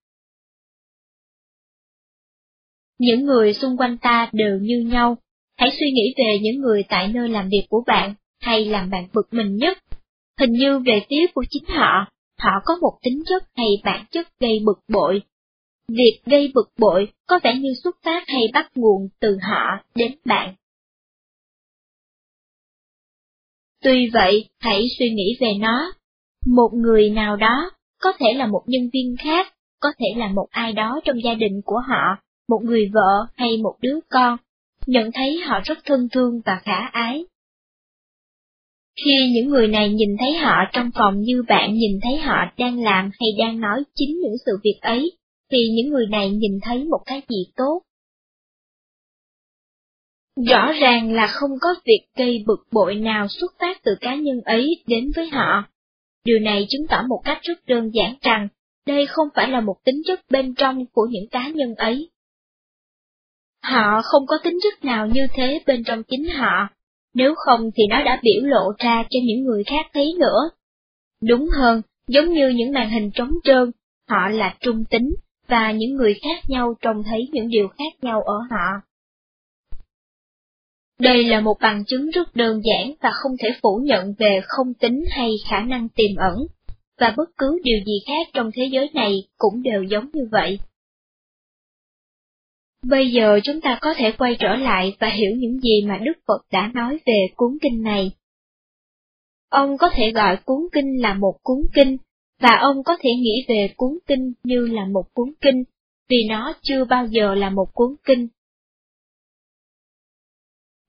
Những người xung quanh ta đều như nhau, hãy suy nghĩ về những người tại nơi làm việc của bạn, hay làm bạn bực mình nhất. Hình như về phía của chính họ, họ có một tính chất hay bản chất gây bực bội. Việc gây bực bội có vẻ như xuất phát hay bắt nguồn từ họ đến bạn. Tuy vậy, hãy suy nghĩ về nó. Một người nào đó, có thể là một nhân viên khác, có thể là một ai đó trong gia đình của họ, một người vợ hay một đứa con, nhận thấy họ rất thân thương và khả ái. Khi những người này nhìn thấy họ trong phòng như bạn nhìn thấy họ đang làm hay đang nói chính những sự việc ấy, thì những người này nhìn thấy một cái gì tốt. Rõ ràng là không có việc gây bực bội nào xuất phát từ cá nhân ấy đến với họ. Điều này chứng tỏ một cách rất đơn giản rằng, đây không phải là một tính chất bên trong của những cá nhân ấy. Họ không có tính chất nào như thế bên trong chính họ, nếu không thì nó đã biểu lộ ra cho những người khác thấy nữa. Đúng hơn, giống như những màn hình trống trơn, họ là trung tính, và những người khác nhau trông thấy những điều khác nhau ở họ. Đây là một bằng chứng rất đơn giản và không thể phủ nhận về không tính hay khả năng tiềm ẩn, và bất cứ điều gì khác trong thế giới này cũng đều giống như vậy. Bây giờ chúng ta có thể quay trở lại và hiểu những gì mà Đức Phật đã nói về cuốn kinh này. Ông có thể gọi cuốn kinh là một cuốn kinh, và ông có thể nghĩ về cuốn kinh như là một cuốn kinh, vì nó chưa bao giờ là một cuốn kinh.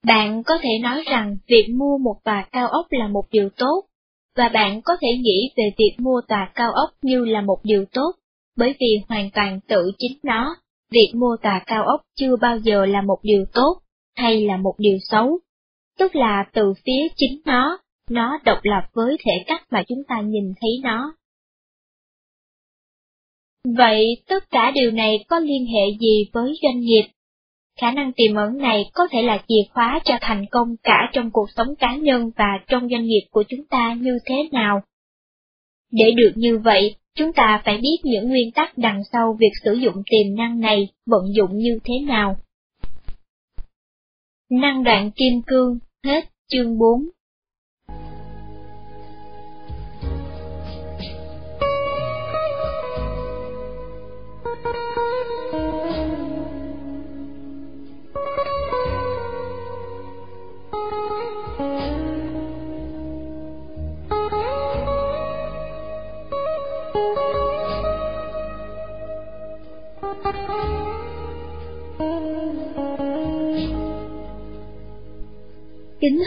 Bạn có thể nói rằng việc mua một tòa cao ốc là một điều tốt, và bạn có thể nghĩ về việc mua tòa cao ốc như là một điều tốt, bởi vì hoàn toàn tự chính nó việc mua tòa cao ốc chưa bao giờ là một điều tốt, hay là một điều xấu. Tức là từ phía chính nó, nó độc lập với thể cách mà chúng ta nhìn thấy nó. Vậy tất cả điều này có liên hệ gì với doanh nghiệp? Khả năng tiềm ẩn này có thể là chìa khóa cho thành công cả trong cuộc sống cá nhân và trong doanh nghiệp của chúng ta như thế nào? Để được như vậy, Chúng ta phải biết những nguyên tắc đằng sau việc sử dụng tiềm năng này vận dụng như thế nào. Năng đoạn kim cương, hết chương 4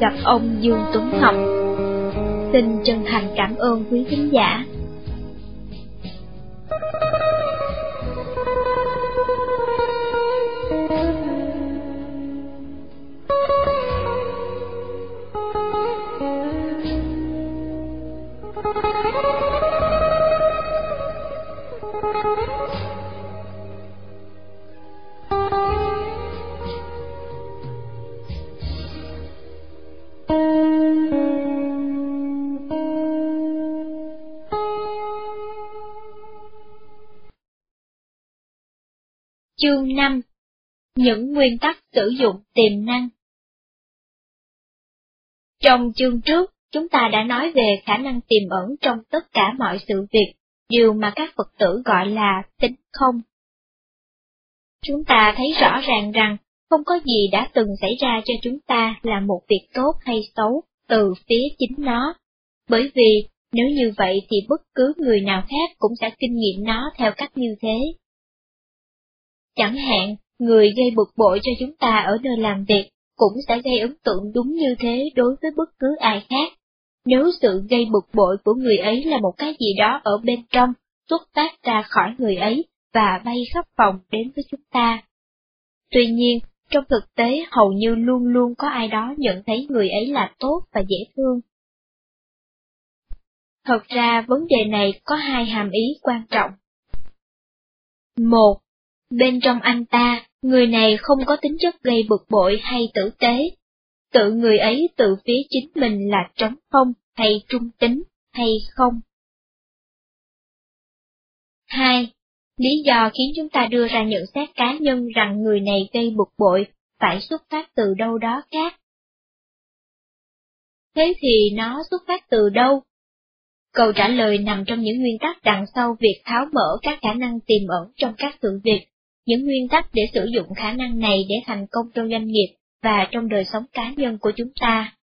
gặp ông Dương Tuấn Ngọc Xin chân thành cảm ơn quý khán giả. Chương 5 Những nguyên tắc sử dụng tiềm năng Trong chương trước, chúng ta đã nói về khả năng tiềm ẩn trong tất cả mọi sự việc, điều mà các Phật tử gọi là tính không. Chúng ta thấy rõ ràng rằng không có gì đã từng xảy ra cho chúng ta là một việc tốt hay xấu từ phía chính nó, bởi vì nếu như vậy thì bất cứ người nào khác cũng sẽ kinh nghiệm nó theo cách như thế. Chẳng hạn, người gây bực bội cho chúng ta ở nơi làm việc cũng sẽ gây ấn tượng đúng như thế đối với bất cứ ai khác. Nếu sự gây bực bội của người ấy là một cái gì đó ở bên trong, xuất phát ra khỏi người ấy và bay khắp phòng đến với chúng ta. Tuy nhiên, trong thực tế hầu như luôn luôn có ai đó nhận thấy người ấy là tốt và dễ thương. Thật ra vấn đề này có hai hàm ý quan trọng. Một, bên trong anh ta, người này không có tính chất gây bực bội hay tử tế. Tự người ấy tự phía chính mình là trống không hay trung tính hay không. Hai, lý do khiến chúng ta đưa ra nhận xét cá nhân rằng người này gây bực bội phải xuất phát từ đâu đó khác. Thế thì nó xuất phát từ đâu? Câu trả lời nằm trong những nguyên tắc đằng sau việc tháo mở các khả năng tiềm ẩn trong các sự việc, những nguyên tắc để sử dụng khả năng này để thành công trong doanh nghiệp và trong đời sống cá nhân của chúng ta.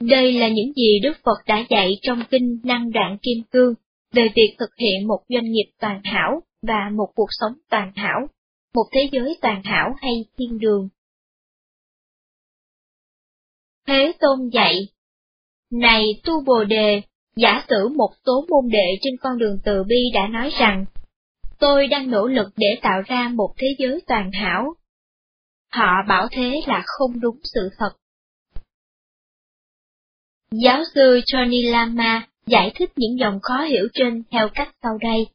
Đây là những gì Đức Phật đã dạy trong kinh Năng Đoạn Kim Cương về việc thực hiện một doanh nghiệp toàn hảo và một cuộc sống toàn hảo, một thế giới toàn hảo hay thiên đường. Thế Tôn dạy, Này Tu Bồ Đề, giả sử một số môn đệ trên con đường từ bi đã nói rằng, tôi đang nỗ lực để tạo ra một thế giới toàn hảo. Họ bảo thế là không đúng sự thật. Giáo sư Johnny Lama giải thích những dòng khó hiểu trên theo cách sau đây.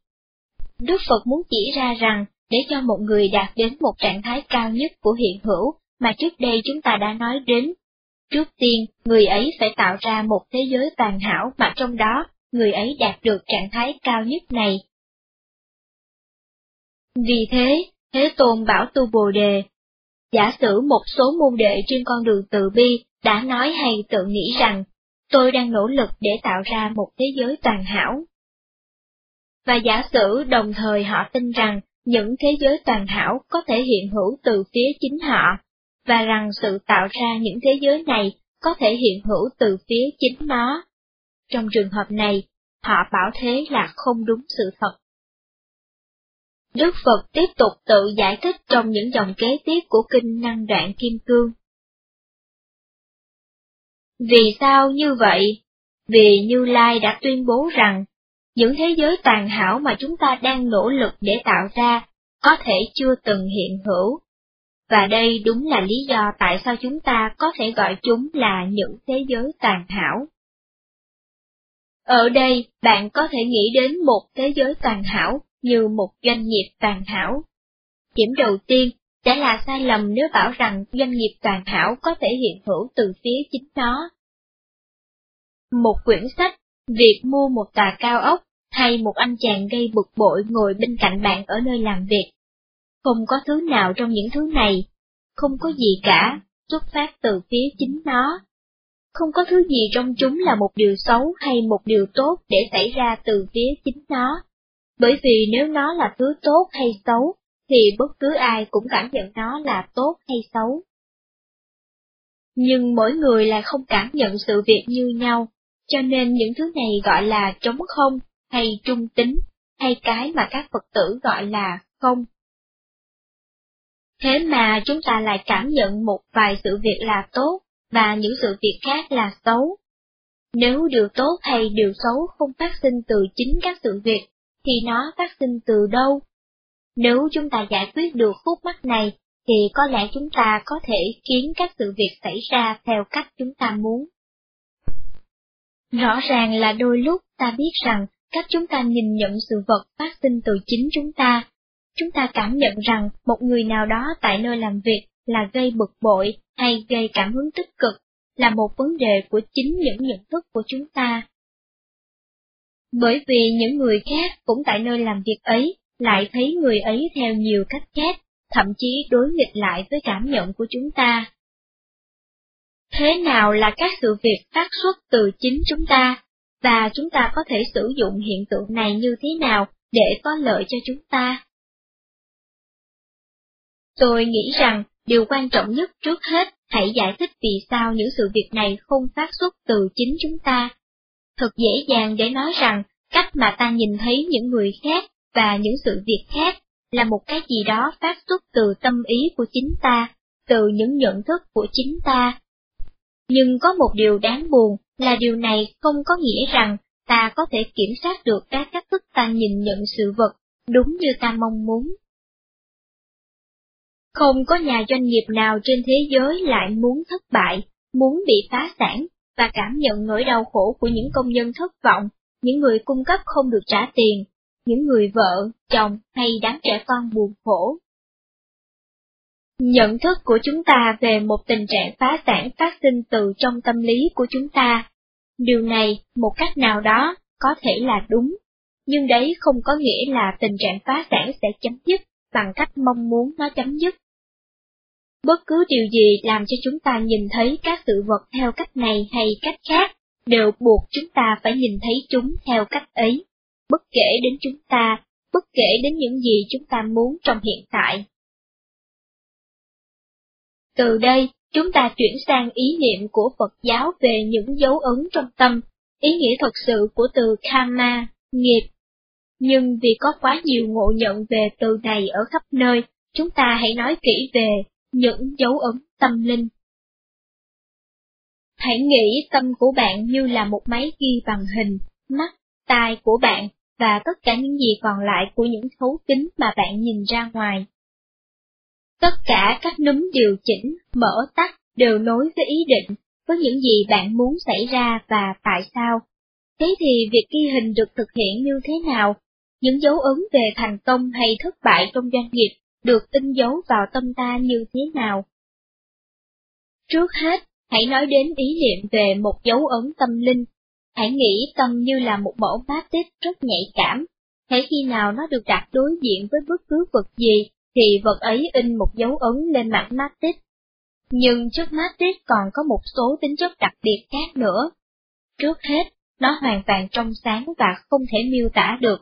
Đức Phật muốn chỉ ra rằng, để cho một người đạt đến một trạng thái cao nhất của hiện hữu mà trước đây chúng ta đã nói đến, trước tiên người ấy phải tạo ra một thế giới toàn hảo mà trong đó người ấy đạt được trạng thái cao nhất này. Vì thế, Thế Tôn bảo tu Bồ Đề, giả sử một số môn đệ trên con đường từ bi đã nói hay tự nghĩ rằng tôi đang nỗ lực để tạo ra một thế giới toàn hảo. Và giả sử đồng thời họ tin rằng những thế giới toàn hảo có thể hiện hữu từ phía chính họ, và rằng sự tạo ra những thế giới này có thể hiện hữu từ phía chính nó. Trong trường hợp này, họ bảo thế là không đúng sự thật. Đức Phật tiếp tục tự giải thích trong những dòng kế tiếp của Kinh Năng Đoạn Kim Cương. Vì sao như vậy? Vì Như Lai đã tuyên bố rằng, những thế giới tàn hảo mà chúng ta đang nỗ lực để tạo ra, có thể chưa từng hiện hữu. Và đây đúng là lý do tại sao chúng ta có thể gọi chúng là những thế giới tàn hảo. Ở đây, bạn có thể nghĩ đến một thế giới tàn hảo như một doanh nghiệp toàn hảo. Điểm đầu tiên sẽ là sai lầm nếu bảo rằng doanh nghiệp toàn hảo có thể hiện hữu từ phía chính nó. Một quyển sách, việc mua một tòa cao ốc, hay một anh chàng gây bực bội ngồi bên cạnh bạn ở nơi làm việc. Không có thứ nào trong những thứ này, không có gì cả, xuất phát từ phía chính nó. Không có thứ gì trong chúng là một điều xấu hay một điều tốt để xảy ra từ phía chính nó. Bởi vì nếu nó là thứ tốt hay xấu, thì bất cứ ai cũng cảm nhận nó là tốt hay xấu. Nhưng mỗi người lại không cảm nhận sự việc như nhau, cho nên những thứ này gọi là trống không, hay trung tính, hay cái mà các Phật tử gọi là không. Thế mà chúng ta lại cảm nhận một vài sự việc là tốt, và những sự việc khác là xấu. Nếu điều tốt hay điều xấu không phát sinh từ chính các sự việc, thì nó phát sinh từ đâu? Nếu chúng ta giải quyết được khúc mắc này, thì có lẽ chúng ta có thể khiến các sự việc xảy ra theo cách chúng ta muốn. Rõ ràng là đôi lúc ta biết rằng cách chúng ta nhìn nhận sự vật phát sinh từ chính chúng ta. Chúng ta cảm nhận rằng một người nào đó tại nơi làm việc là gây bực bội hay gây cảm hứng tích cực, là một vấn đề của chính những nhận thức của chúng ta. Bởi vì những người khác cũng tại nơi làm việc ấy lại thấy người ấy theo nhiều cách khác, thậm chí đối nghịch lại với cảm nhận của chúng ta. Thế nào là các sự việc phát xuất từ chính chúng ta, và chúng ta có thể sử dụng hiện tượng này như thế nào để có lợi cho chúng ta? Tôi nghĩ rằng điều quan trọng nhất trước hết hãy giải thích vì sao những sự việc này không phát xuất từ chính chúng ta. Thật dễ dàng để nói rằng cách mà ta nhìn thấy những người khác và những sự việc khác là một cái gì đó phát xuất từ tâm ý của chính ta, từ những nhận thức của chính ta. Nhưng có một điều đáng buồn là điều này không có nghĩa rằng ta có thể kiểm soát được các cách thức ta nhìn nhận sự vật đúng như ta mong muốn. Không có nhà doanh nghiệp nào trên thế giới lại muốn thất bại, muốn bị phá sản, và cảm nhận nỗi đau khổ của những công nhân thất vọng, những người cung cấp không được trả tiền, những người vợ, chồng hay đám trẻ con buồn khổ. Nhận thức của chúng ta về một tình trạng phá sản phát sinh từ trong tâm lý của chúng ta. Điều này, một cách nào đó, có thể là đúng, nhưng đấy không có nghĩa là tình trạng phá sản sẽ chấm dứt bằng cách mong muốn nó chấm dứt. Bất cứ điều gì làm cho chúng ta nhìn thấy các sự vật theo cách này hay cách khác, đều buộc chúng ta phải nhìn thấy chúng theo cách ấy, bất kể đến chúng ta, bất kể đến những gì chúng ta muốn trong hiện tại. Từ đây, chúng ta chuyển sang ý niệm của Phật giáo về những dấu ấn trong tâm, ý nghĩa thật sự của từ karma, nghiệp. Nhưng vì có quá nhiều ngộ nhận về từ này ở khắp nơi, chúng ta hãy nói kỹ về những dấu ấn tâm linh. Hãy nghĩ tâm của bạn như là một máy ghi bằng hình, mắt, tai của bạn và tất cả những gì còn lại của những thấu kính mà bạn nhìn ra ngoài. Tất cả các núm điều chỉnh, mở tắt đều nối với ý định, với những gì bạn muốn xảy ra và tại sao. Thế thì việc ghi hình được thực hiện như thế nào? Những dấu ấn về thành công hay thất bại trong doanh nghiệp được in dấu vào tâm ta như thế nào? Trước hết, hãy nói đến ý niệm về một dấu ấn tâm linh. Hãy nghĩ tâm như là một mẫu matic rất nhạy cảm. Hãy khi nào nó được đặt đối diện với bất cứ vật gì, thì vật ấy in một dấu ấn lên mặt matic. Nhưng trước mát tích còn có một số tính chất đặc biệt khác nữa. Trước hết, nó hoàn toàn trong sáng và không thể miêu tả được.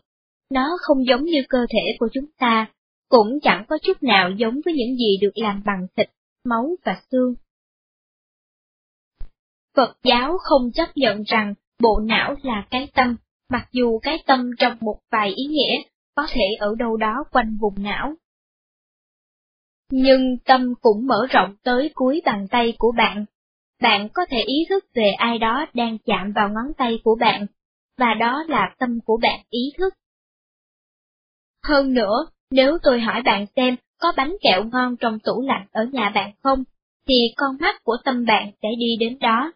Nó không giống như cơ thể của chúng ta, cũng chẳng có chút nào giống với những gì được làm bằng thịt, máu và xương. Phật giáo không chấp nhận rằng bộ não là cái tâm, mặc dù cái tâm trong một vài ý nghĩa có thể ở đâu đó quanh vùng não. Nhưng tâm cũng mở rộng tới cuối bàn tay của bạn. Bạn có thể ý thức về ai đó đang chạm vào ngón tay của bạn, và đó là tâm của bạn ý thức. Hơn nữa, nếu tôi hỏi bạn xem có bánh kẹo ngon trong tủ lạnh ở nhà bạn không, thì con mắt của tâm bạn sẽ đi đến đó.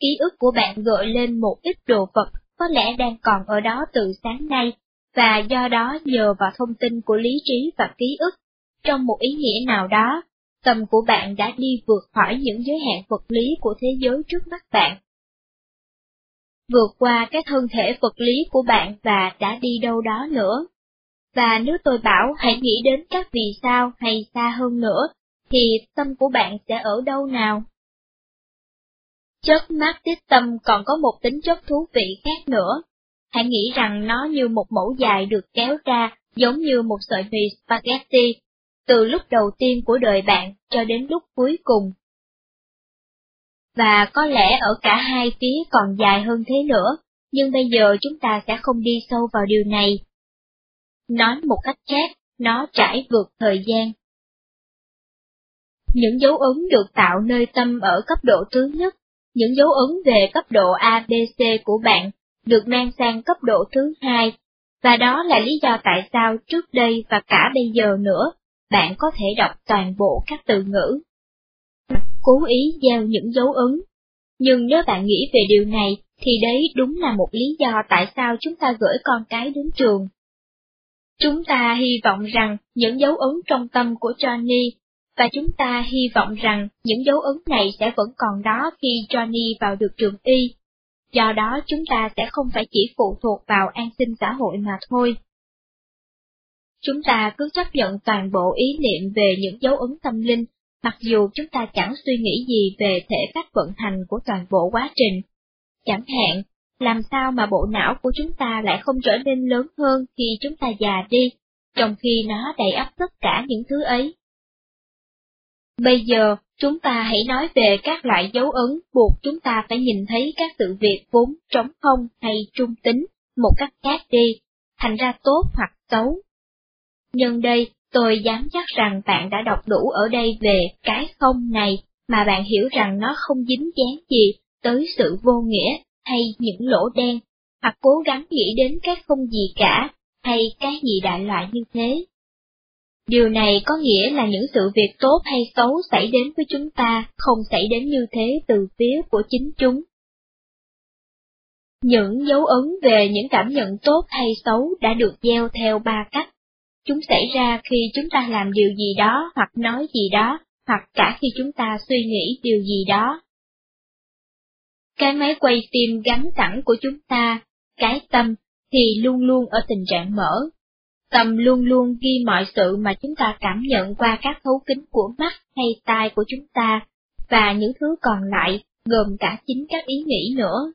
Ký ức của bạn gợi lên một ít đồ vật có lẽ đang còn ở đó từ sáng nay, và do đó nhờ vào thông tin của lý trí và ký ức, trong một ý nghĩa nào đó, tâm của bạn đã đi vượt khỏi những giới hạn vật lý của thế giới trước mắt bạn. Vượt qua cái thân thể vật lý của bạn và đã đi đâu đó nữa. Và nếu tôi bảo hãy nghĩ đến các vì sao hay xa hơn nữa, thì tâm của bạn sẽ ở đâu nào? Chất mát tiết tâm còn có một tính chất thú vị khác nữa. Hãy nghĩ rằng nó như một mẫu dài được kéo ra, giống như một sợi mì spaghetti, từ lúc đầu tiên của đời bạn cho đến lúc cuối cùng. Và có lẽ ở cả hai phía còn dài hơn thế nữa, nhưng bây giờ chúng ta sẽ không đi sâu vào điều này, Nói một cách khác, nó trải vượt thời gian. Những dấu ấn được tạo nơi tâm ở cấp độ thứ nhất, những dấu ấn về cấp độ ABC của bạn được mang sang cấp độ thứ hai, và đó là lý do tại sao trước đây và cả bây giờ nữa, bạn có thể đọc toàn bộ các từ ngữ. Cố ý gieo những dấu ấn. Nhưng nếu bạn nghĩ về điều này, thì đấy đúng là một lý do tại sao chúng ta gửi con cái đến trường Chúng ta hy vọng rằng những dấu ấn trong tâm của Johnny, và chúng ta hy vọng rằng những dấu ấn này sẽ vẫn còn đó khi Johnny vào được trường y. Do đó chúng ta sẽ không phải chỉ phụ thuộc vào an sinh xã hội mà thôi. Chúng ta cứ chấp nhận toàn bộ ý niệm về những dấu ấn tâm linh, mặc dù chúng ta chẳng suy nghĩ gì về thể cách vận hành của toàn bộ quá trình. Chẳng hạn, làm sao mà bộ não của chúng ta lại không trở nên lớn hơn khi chúng ta già đi, trong khi nó đầy ắp tất cả những thứ ấy? Bây giờ, chúng ta hãy nói về các loại dấu ấn buộc chúng ta phải nhìn thấy các sự việc vốn trống không hay trung tính, một cách khác đi, thành ra tốt hoặc xấu. Nhân đây, tôi dám chắc rằng bạn đã đọc đủ ở đây về cái không này, mà bạn hiểu rằng nó không dính dáng gì tới sự vô nghĩa hay những lỗ đen, hoặc cố gắng nghĩ đến các không gì cả, hay cái gì đại loại như thế. Điều này có nghĩa là những sự việc tốt hay xấu xảy đến với chúng ta không xảy đến như thế từ phía của chính chúng. Những dấu ấn về những cảm nhận tốt hay xấu đã được gieo theo ba cách. Chúng xảy ra khi chúng ta làm điều gì đó hoặc nói gì đó, hoặc cả khi chúng ta suy nghĩ điều gì đó. Cái máy quay phim gắn sẵn của chúng ta, cái tâm, thì luôn luôn ở tình trạng mở. Tâm luôn luôn ghi mọi sự mà chúng ta cảm nhận qua các thấu kính của mắt hay tai của chúng ta, và những thứ còn lại, gồm cả chính các ý nghĩ nữa.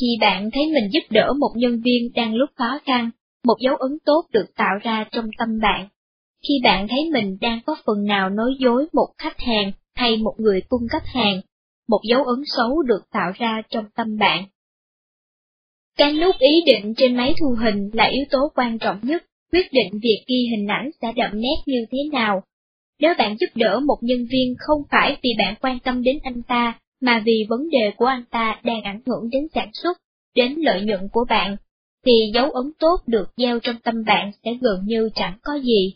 Khi bạn thấy mình giúp đỡ một nhân viên đang lúc khó khăn, một dấu ấn tốt được tạo ra trong tâm bạn. Khi bạn thấy mình đang có phần nào nói dối một khách hàng hay một người cung cấp hàng, một dấu ấn xấu được tạo ra trong tâm bạn. Cái nút ý định trên máy thu hình là yếu tố quan trọng nhất, quyết định việc ghi hình ảnh sẽ đậm nét như thế nào. Nếu bạn giúp đỡ một nhân viên không phải vì bạn quan tâm đến anh ta, mà vì vấn đề của anh ta đang ảnh hưởng đến sản xuất, đến lợi nhuận của bạn, thì dấu ấn tốt được gieo trong tâm bạn sẽ gần như chẳng có gì.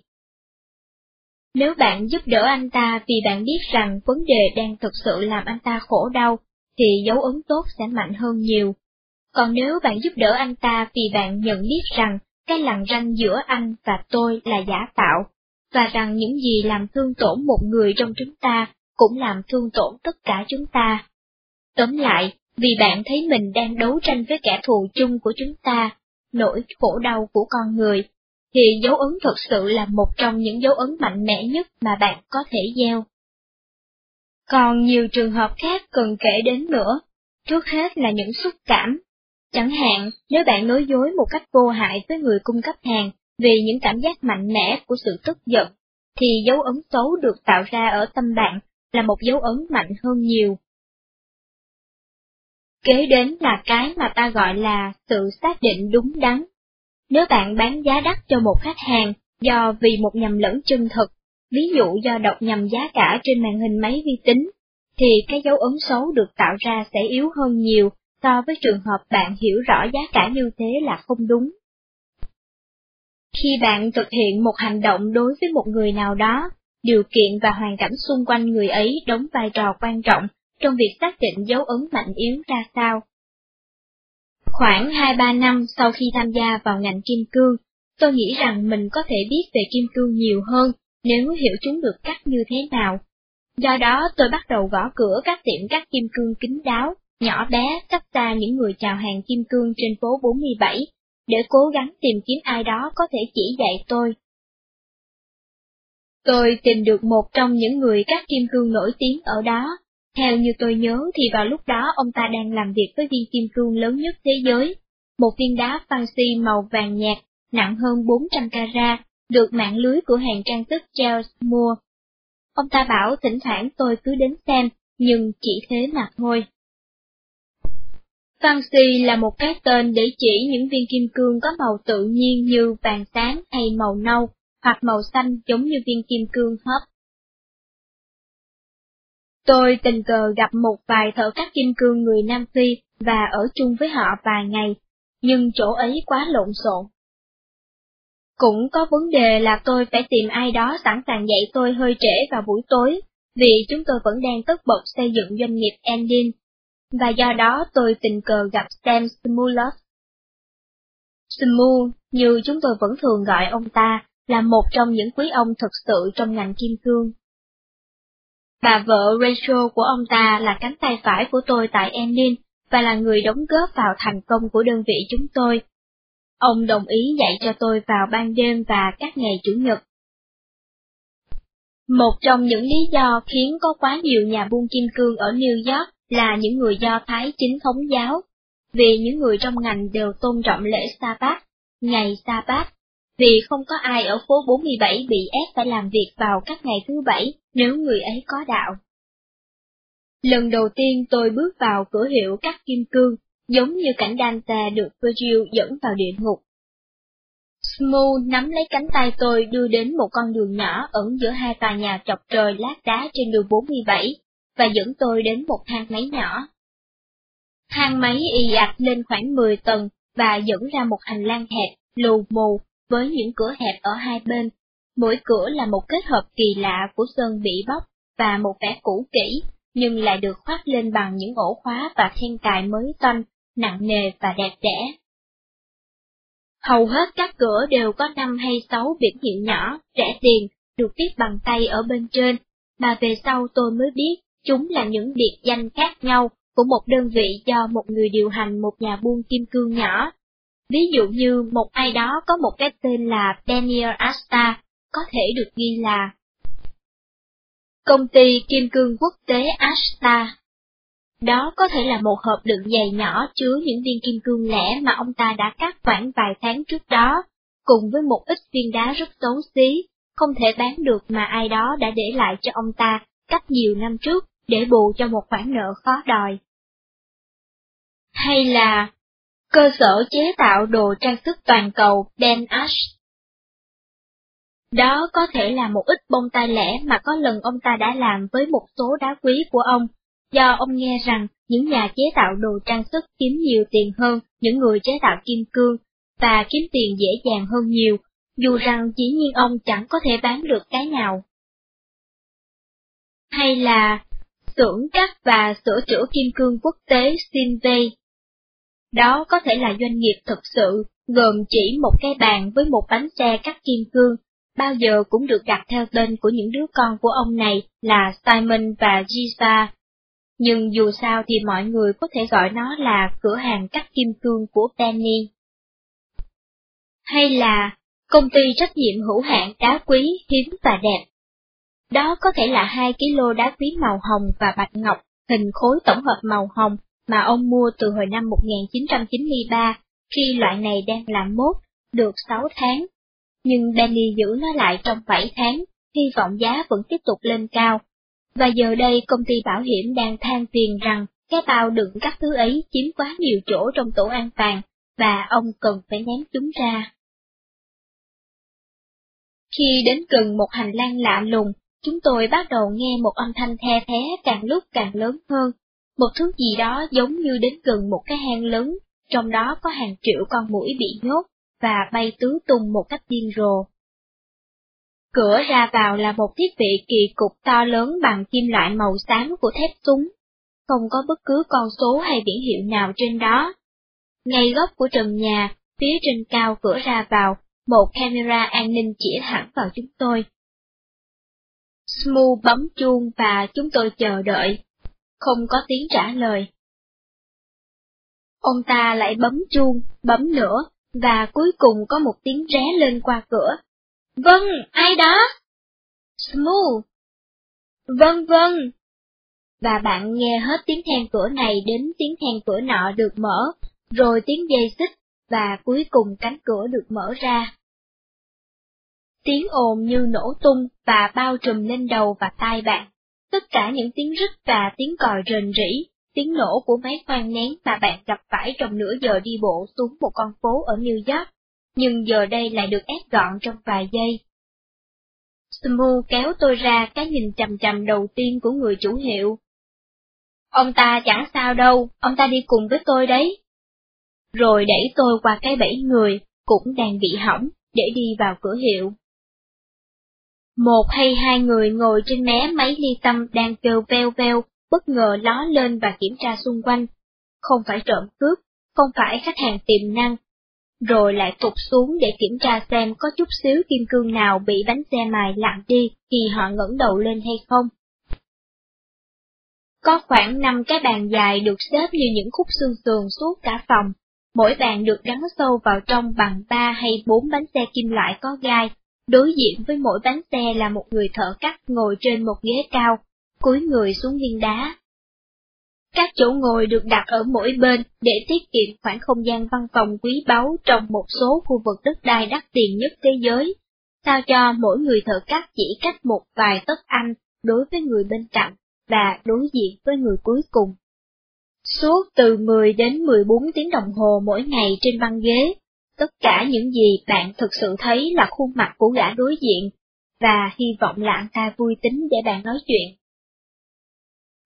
Nếu bạn giúp đỡ anh ta vì bạn biết rằng vấn đề đang thực sự làm anh ta khổ đau, thì dấu ấn tốt sẽ mạnh hơn nhiều. Còn nếu bạn giúp đỡ anh ta vì bạn nhận biết rằng cái lằn ranh giữa anh và tôi là giả tạo, và rằng những gì làm thương tổn một người trong chúng ta cũng làm thương tổn tất cả chúng ta. Tóm lại, vì bạn thấy mình đang đấu tranh với kẻ thù chung của chúng ta, nỗi khổ đau của con người, thì dấu ấn thật sự là một trong những dấu ấn mạnh mẽ nhất mà bạn có thể gieo. Còn nhiều trường hợp khác cần kể đến nữa, trước hết là những xúc cảm. Chẳng hạn, nếu bạn nói dối một cách vô hại với người cung cấp hàng vì những cảm giác mạnh mẽ của sự tức giận, thì dấu ấn xấu được tạo ra ở tâm bạn là một dấu ấn mạnh hơn nhiều. Kế đến là cái mà ta gọi là sự xác định đúng đắn. Nếu bạn bán giá đắt cho một khách hàng do vì một nhầm lẫn chân thực, ví dụ do đọc nhầm giá cả trên màn hình máy vi tính, thì cái dấu ấn xấu được tạo ra sẽ yếu hơn nhiều so với trường hợp bạn hiểu rõ giá cả như thế là không đúng. Khi bạn thực hiện một hành động đối với một người nào đó, điều kiện và hoàn cảnh xung quanh người ấy đóng vai trò quan trọng trong việc xác định dấu ấn mạnh yếu ra sao. Khoảng 2-3 năm sau khi tham gia vào ngành kim cương, tôi nghĩ rằng mình có thể biết về kim cương nhiều hơn nếu hiểu chúng được cắt như thế nào. Do đó tôi bắt đầu gõ cửa các tiệm cắt kim cương kín đáo, nhỏ bé, cách xa những người chào hàng kim cương trên phố 47, để cố gắng tìm kiếm ai đó có thể chỉ dạy tôi. Tôi tìm được một trong những người cắt kim cương nổi tiếng ở đó, theo như tôi nhớ thì vào lúc đó ông ta đang làm việc với viên kim cương lớn nhất thế giới, một viên đá fancy màu vàng nhạt, nặng hơn 400 carat, được mạng lưới của hàng trang sức Charles mua. Ông ta bảo thỉnh thoảng tôi cứ đến xem, nhưng chỉ thế mà thôi. Fancy là một cái tên để chỉ những viên kim cương có màu tự nhiên như vàng sáng hay màu nâu, hoặc màu xanh giống như viên kim cương hấp. Tôi tình cờ gặp một vài thợ cắt kim cương người Nam Phi và ở chung với họ vài ngày, nhưng chỗ ấy quá lộn xộn. Cũng có vấn đề là tôi phải tìm ai đó sẵn sàng dạy tôi hơi trễ vào buổi tối, vì chúng tôi vẫn đang tất bật xây dựng doanh nghiệp Endin, và do đó tôi tình cờ gặp Sam Smulov, Smu, như chúng tôi vẫn thường gọi ông ta, là một trong những quý ông thực sự trong ngành kim cương. Bà vợ Rachel của ông ta là cánh tay phải của tôi tại Enin và là người đóng góp vào thành công của đơn vị chúng tôi. Ông đồng ý dạy cho tôi vào ban đêm và các ngày Chủ nhật. Một trong những lý do khiến có quá nhiều nhà buôn kim cương ở New York là những người Do Thái chính thống giáo, vì những người trong ngành đều tôn trọng lễ Sa-bát, ngày Sa-bát, vì không có ai ở phố 47 bị ép phải làm việc vào các ngày thứ bảy nếu người ấy có đạo. Lần đầu tiên tôi bước vào cửa hiệu cắt kim cương, giống như cảnh Dante được Virgil dẫn vào địa ngục. Smooth nắm lấy cánh tay tôi đưa đến một con đường nhỏ ẩn giữa hai tòa nhà chọc trời lát đá trên đường 47, và dẫn tôi đến một thang máy nhỏ. Thang máy y ạch lên khoảng 10 tầng và dẫn ra một hành lang hẹp, lù mù, với những cửa hẹp ở hai bên. Mỗi cửa là một kết hợp kỳ lạ của sơn bị bóc và một vẻ cũ kỹ, nhưng lại được khoác lên bằng những ổ khóa và then cài mới toanh, nặng nề và đẹp đẽ. Hầu hết các cửa đều có năm hay sáu biển hiệu nhỏ, rẻ tiền, được viết bằng tay ở bên trên, mà về sau tôi mới biết chúng là những biệt danh khác nhau của một đơn vị do một người điều hành một nhà buôn kim cương nhỏ. Ví dụ như một ai đó có một cái tên là Daniel Asta, có thể được ghi là Công ty Kim cương quốc tế Asta. Đó có thể là một hộp đựng dày nhỏ chứa những viên kim cương lẻ mà ông ta đã cắt khoảng vài tháng trước đó, cùng với một ít viên đá rất xấu xí, không thể bán được mà ai đó đã để lại cho ông ta cách nhiều năm trước để bù cho một khoản nợ khó đòi. Hay là cơ sở chế tạo đồ trang sức toàn cầu Ben Ash. Đó có thể là một ít bông tai lẻ mà có lần ông ta đã làm với một số đá quý của ông, do ông nghe rằng những nhà chế tạo đồ trang sức kiếm nhiều tiền hơn những người chế tạo kim cương, và kiếm tiền dễ dàng hơn nhiều, dù rằng chỉ nhiên ông chẳng có thể bán được cái nào. Hay là xưởng cắt và sửa chữa kim cương quốc tế Sinvey. Đó có thể là doanh nghiệp thực sự, gồm chỉ một cái bàn với một bánh xe cắt kim cương, bao giờ cũng được đặt theo tên của những đứa con của ông này là Simon và Giza. Nhưng dù sao thì mọi người có thể gọi nó là cửa hàng cắt kim cương của Penny. Hay là công ty trách nhiệm hữu hạn đá quý hiếm và đẹp. Đó có thể là hai ký lô đá quý màu hồng và bạch ngọc, hình khối tổng hợp màu hồng mà ông mua từ hồi năm 1993, khi loại này đang làm mốt, được 6 tháng. Nhưng Benny giữ nó lại trong 7 tháng, hy vọng giá vẫn tiếp tục lên cao. Và giờ đây công ty bảo hiểm đang than phiền rằng cái bao đựng các thứ ấy chiếm quá nhiều chỗ trong tổ an toàn, và ông cần phải ném chúng ra. Khi đến gần một hành lang lạ lùng, chúng tôi bắt đầu nghe một âm thanh the thé càng lúc càng lớn hơn, một thứ gì đó giống như đến gần một cái hang lớn, trong đó có hàng triệu con mũi bị nhốt và bay tứ tung một cách điên rồ. Cửa ra vào là một thiết bị kỳ cục to lớn bằng kim loại màu xám của thép súng, không có bất cứ con số hay biển hiệu nào trên đó. Ngay góc của trần nhà, phía trên cao cửa ra vào, một camera an ninh chỉ thẳng vào chúng tôi. Smoo bấm chuông và chúng tôi chờ đợi, không có tiếng trả lời. Ông ta lại bấm chuông, bấm nữa, và cuối cùng có một tiếng ré lên qua cửa. Vâng, ai đó? Smoo. Vâng vâng. Và bạn nghe hết tiếng then cửa này đến tiếng then cửa nọ được mở, rồi tiếng dây xích, và cuối cùng cánh cửa được mở ra. Tiếng ồn như nổ tung và bao trùm lên đầu và tai bạn. Tất cả những tiếng rít và tiếng còi rền rỉ, tiếng nổ của máy khoan nén mà bạn gặp phải trong nửa giờ đi bộ xuống một con phố ở New York, nhưng giờ đây lại được ép gọn trong vài giây. Smu kéo tôi ra cái nhìn chầm chầm đầu tiên của người chủ hiệu. Ông ta chẳng sao đâu, ông ta đi cùng với tôi đấy. Rồi đẩy tôi qua cái bẫy người, cũng đang bị hỏng, để đi vào cửa hiệu. Một hay hai người ngồi trên mé máy ly tâm đang kêu veo veo, bất ngờ ló lên và kiểm tra xung quanh. Không phải trộm cướp, không phải khách hàng tiềm năng. Rồi lại tụt xuống để kiểm tra xem có chút xíu kim cương nào bị bánh xe mài lặn đi khi họ ngẩng đầu lên hay không. Có khoảng 5 cái bàn dài được xếp như những khúc xương sườn suốt cả phòng, mỗi bàn được gắn sâu vào trong bằng 3 hay 4 bánh xe kim loại có gai, Đối diện với mỗi bánh xe là một người thợ cắt ngồi trên một ghế cao, cúi người xuống viên đá. Các chỗ ngồi được đặt ở mỗi bên để tiết kiệm khoảng không gian văn phòng quý báu trong một số khu vực đất đai đắt tiền nhất thế giới, sao cho mỗi người thợ cắt chỉ cách một vài tấc anh đối với người bên cạnh và đối diện với người cuối cùng. Suốt từ 10 đến 14 tiếng đồng hồ mỗi ngày trên băng ghế, tất cả những gì bạn thực sự thấy là khuôn mặt của gã đối diện, và hy vọng là anh ta vui tính để bạn nói chuyện.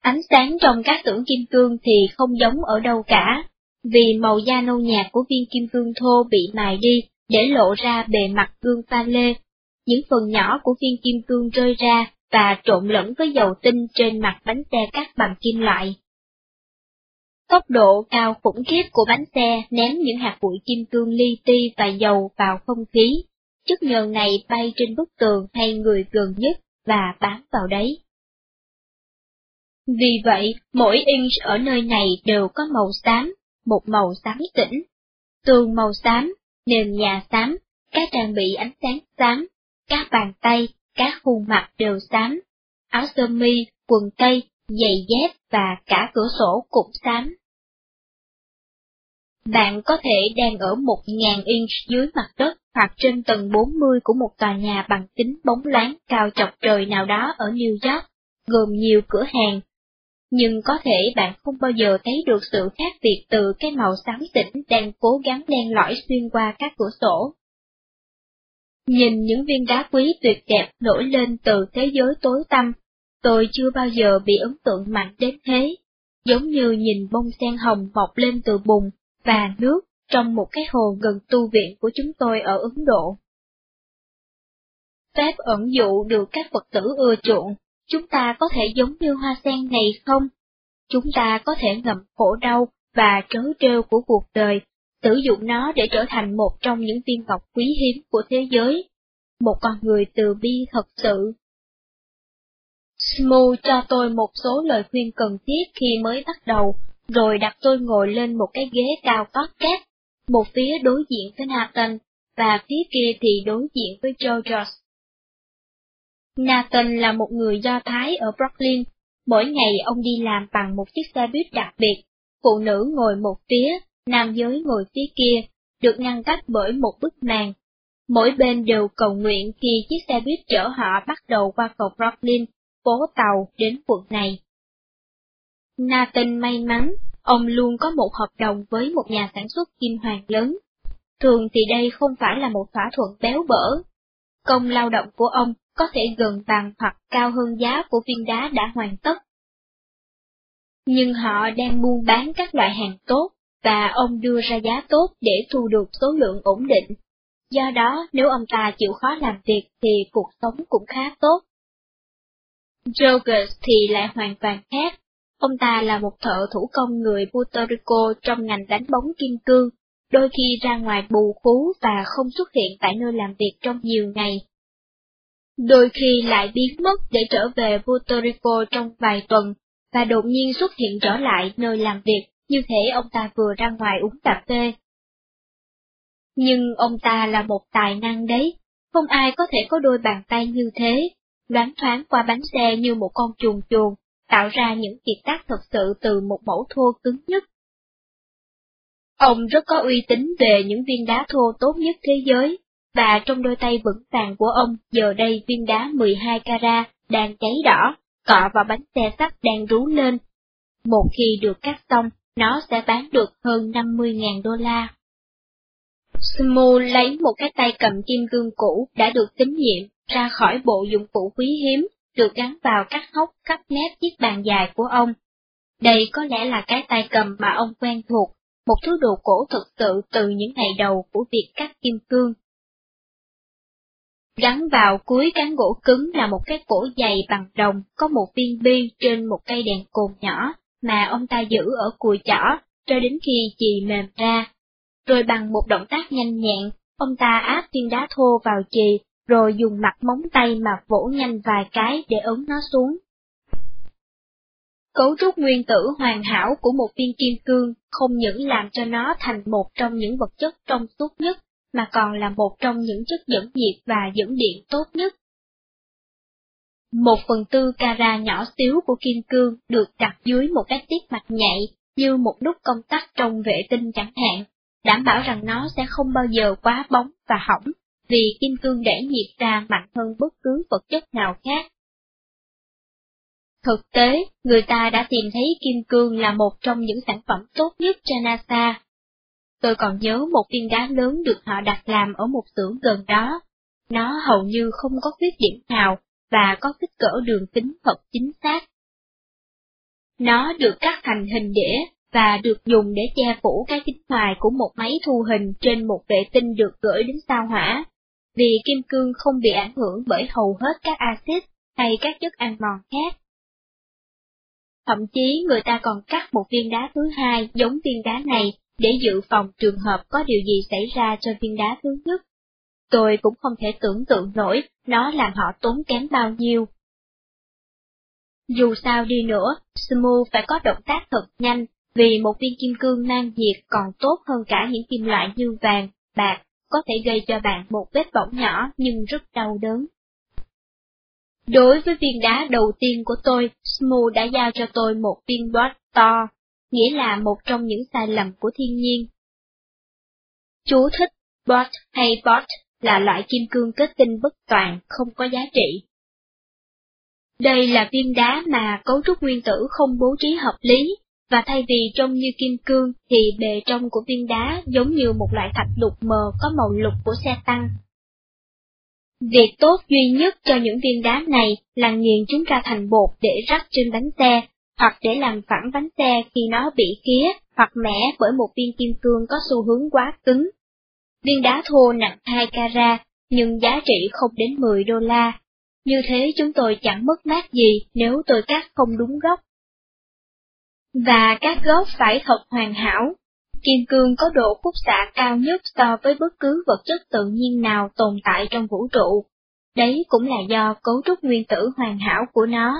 Ánh sáng trong các tưởng kim cương thì không giống ở đâu cả, vì màu da nâu nhạt của viên kim cương thô bị mài đi để lộ ra bề mặt gương pha lê. Những phần nhỏ của viên kim cương rơi ra và trộn lẫn với dầu tinh trên mặt bánh xe cắt bằng kim loại. Tốc độ cao khủng khiếp của bánh xe ném những hạt bụi kim cương li ti và dầu vào không khí, chất nhờn này bay trên bức tường hay người gần nhất và bám vào đấy. Vì vậy, mỗi inch ở nơi này đều có màu xám, một màu xám tĩnh. Tường màu xám, nền nhà xám, các trang bị ánh sáng xám, các bàn tay, các khuôn mặt đều xám, áo sơ mi, quần tây, giày dép và cả cửa sổ cũng xám. Bạn có thể đang ở 1.000 inch dưới mặt đất hoặc trên tầng 40 của một tòa nhà bằng kính bóng loáng cao chọc trời nào đó ở New York, gồm nhiều cửa hàng. Nhưng có thể bạn không bao giờ thấy được sự khác biệt từ cái màu xám tĩnh đang cố gắng đen lõi xuyên qua các cửa sổ. Nhìn những viên đá quý tuyệt đẹp nổi lên từ thế giới tối tăm, tôi chưa bao giờ bị ấn tượng mạnh đến thế, giống như nhìn bông sen hồng mọc lên từ bùn và nước trong một cái hồ gần tu viện của chúng tôi ở Ấn Độ. Phép ẩn dụ được các Phật tử ưa chuộng, chúng ta có thể giống như hoa sen này không? Chúng ta có thể ngậm khổ đau và trớ trêu của cuộc đời, sử dụng nó để trở thành một trong những viên ngọc quý hiếm của thế giới, một con người từ bi thật sự. Smoo cho tôi một số lời khuyên cần thiết khi mới bắt đầu, rồi đặt tôi ngồi lên một cái ghế cao tót cát, một phía đối diện với Nathan, và phía kia thì đối diện với George. Nathan là một người Do Thái ở Brooklyn, mỗi ngày ông đi làm bằng một chiếc xe buýt đặc biệt, phụ nữ ngồi một phía, nam giới ngồi phía kia, được ngăn cách bởi một bức màn. Mỗi bên đều cầu nguyện khi chiếc xe buýt chở họ bắt đầu qua cầu Brooklyn, phố tàu đến quận này. Nathan may mắn, ông luôn có một hợp đồng với một nhà sản xuất kim hoàng lớn. Thường thì đây không phải là một thỏa thuận béo bở. Công lao động của ông có thể gần bằng hoặc cao hơn giá của viên đá đã hoàn tất. Nhưng họ đang buôn bán các loại hàng tốt, và ông đưa ra giá tốt để thu được số lượng ổn định. Do đó, nếu ông ta chịu khó làm việc thì cuộc sống cũng khá tốt. Jogers thì lại hoàn toàn khác. Ông ta là một thợ thủ công người Puerto Rico trong ngành đánh bóng kim cương, đôi khi ra ngoài bù khú và không xuất hiện tại nơi làm việc trong nhiều ngày. Đôi khi lại biến mất để trở về Puerto Rico trong vài tuần, và đột nhiên xuất hiện trở lại nơi làm việc, như thể ông ta vừa ra ngoài uống cà phê. Nhưng ông ta là một tài năng đấy, không ai có thể có đôi bàn tay như thế, loáng thoáng qua bánh xe như một con chuồn chuồn, tạo ra những kiệt tác thật sự từ một mẫu thô cứng nhất. Ông rất có uy tín về những viên đá thô tốt nhất thế giới, và trong đôi tay vững vàng của ông giờ đây viên đá 12 carat đang cháy đỏ, cọ vào bánh xe sắt đang rú lên. Một khi được cắt xong, nó sẽ bán được hơn 50.000 đô la. Smo lấy một cái tay cầm kim cương cũ đã được tín nhiệm ra khỏi bộ dụng cụ quý hiếm, được gắn vào các hốc cắt mép chiếc bàn dài của ông. Đây có lẽ là cái tay cầm mà ông quen thuộc, một thứ đồ cổ thực sự từ những ngày đầu của việc cắt kim cương. Gắn vào cuối cán gỗ cứng là một cái cổ dày bằng đồng có một viên bi trên một cây đèn cồn nhỏ mà ông ta giữ ở cùi chỏ cho đến khi chì mềm ra. Rồi bằng một động tác nhanh nhẹn, ông ta áp viên đá thô vào chì, rồi dùng mặt móng tay mà vỗ nhanh vài cái để ấn nó xuống. Cấu trúc nguyên tử hoàn hảo của một viên kim cương không những làm cho nó thành một trong những vật chất trong suốt nhất, mà còn là một trong những chất dẫn nhiệt và dẫn điện tốt nhất. Một phần tư cara nhỏ xíu của kim cương được đặt dưới một cái tiết mạch nhạy như một nút công tắc trong vệ tinh chẳng hạn, đảm bảo rằng nó sẽ không bao giờ quá bóng và hỏng, vì kim cương đẩy nhiệt ra mạnh hơn bất cứ vật chất nào khác. Thực tế, người ta đã tìm thấy kim cương là một trong những sản phẩm tốt nhất cho NASA. Tôi còn nhớ một viên đá lớn được họ đặt làm ở một xưởng gần đó. Nó hầu như không có khuyết điểm nào và có kích cỡ đường kính thật chính xác. Nó được cắt thành hình đĩa và được dùng để che phủ cái kính ngoài của một máy thu hình trên một vệ tinh được gửi đến sao hỏa, vì kim cương không bị ảnh hưởng bởi hầu hết các axit hay các chất ăn mòn khác. Thậm chí người ta còn cắt một viên đá thứ hai giống viên đá này để dự phòng trường hợp có điều gì xảy ra cho viên đá thứ nhất. Tôi cũng không thể tưởng tượng nổi nó làm họ tốn kém bao nhiêu. Dù sao đi nữa, Smooth phải có động tác thật nhanh, vì một viên kim cương mang diệt còn tốt hơn cả những kim loại như vàng, bạc, có thể gây cho bạn một vết bỏng nhỏ nhưng rất đau đớn. Đối với viên đá đầu tiên của tôi, Smoo đã giao cho tôi một viên bot to, nghĩa là một trong những sai lầm của thiên nhiên. Chú thích bot hay bot là loại kim cương kết tinh bất toàn, không có giá trị. Đây là viên đá mà cấu trúc nguyên tử không bố trí hợp lý, và thay vì trông như kim cương thì bề trong của viên đá giống như một loại thạch lục mờ có màu lục của xe tăng. Việc tốt duy nhất cho những viên đá này là nghiền chúng ra thành bột để rắc trên bánh xe, hoặc để làm phẳng bánh xe khi nó bị kía hoặc mẻ bởi một viên kim cương có xu hướng quá cứng. Viên đá thô nặng 2 carat, nhưng giá trị không đến 10 đô la. Như thế chúng tôi chẳng mất mát gì nếu tôi cắt không đúng góc. Và các gốc phải thật hoàn hảo. Kim cương có độ khúc xạ cao nhất so với bất cứ vật chất tự nhiên nào tồn tại trong vũ trụ. Đấy cũng là do cấu trúc nguyên tử hoàn hảo của nó.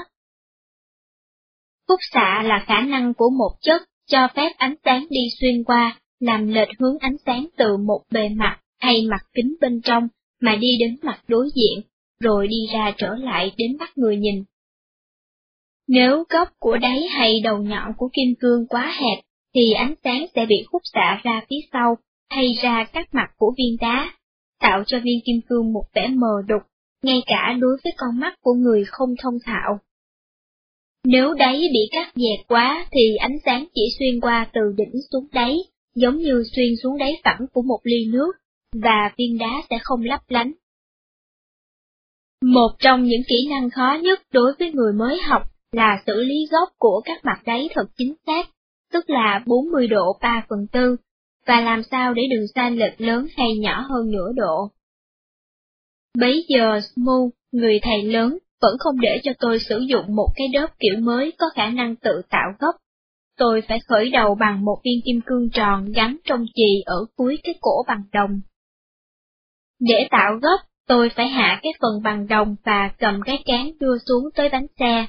Khúc xạ là khả năng của một chất cho phép ánh sáng đi xuyên qua, làm lệch hướng ánh sáng từ một bề mặt hay mặt kính bên trong mà đi đến mặt đối diện, rồi đi ra trở lại đến mắt người nhìn. Nếu góc của đáy hay đầu nhọn của kim cương quá hẹp, thì ánh sáng sẽ bị hút xạ ra phía sau, hay ra các mặt của viên đá, tạo cho viên kim cương một vẻ mờ đục, ngay cả đối với con mắt của người không thông thạo. Nếu đáy bị cắt dẹt quá thì ánh sáng chỉ xuyên qua từ đỉnh xuống đáy, giống như xuyên xuống đáy phẳng của một ly nước, và viên đá sẽ không lấp lánh. Một trong những kỹ năng khó nhất đối với người mới học là xử lý góc của các mặt đáy thật chính xác, tức là 40 độ 3 phần tư, và làm sao để đường sai lệch lớn hay nhỏ hơn nửa độ. Bấy giờ Smoo, người thầy lớn, vẫn không để cho tôi sử dụng một cái đớp kiểu mới có khả năng tự tạo gốc. Tôi phải khởi đầu bằng một viên kim cương tròn gắn trong chì ở cuối cái cổ bằng đồng. Để tạo gốc, tôi phải hạ cái phần bằng đồng và cầm cái cán đưa xuống tới bánh xe.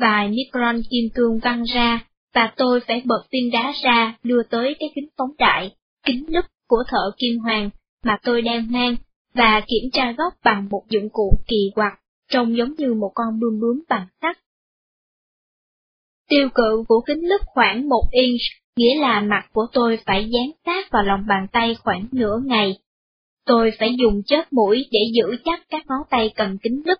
Vài micron kim cương văng ra, và tôi phải bật viên đá ra đưa tới cái kính phóng đại, kính nứt của thợ kim hoàng mà tôi đang mang, và kiểm tra góc bằng một dụng cụ kỳ quặc trông giống như một con bươm bướm bằng sắt. Tiêu cự của kính lúp khoảng một inch, nghĩa là mặt của tôi phải dán sát vào lòng bàn tay khoảng nửa ngày. Tôi phải dùng chớp mũi để giữ chắc các ngón tay cầm kính lúp.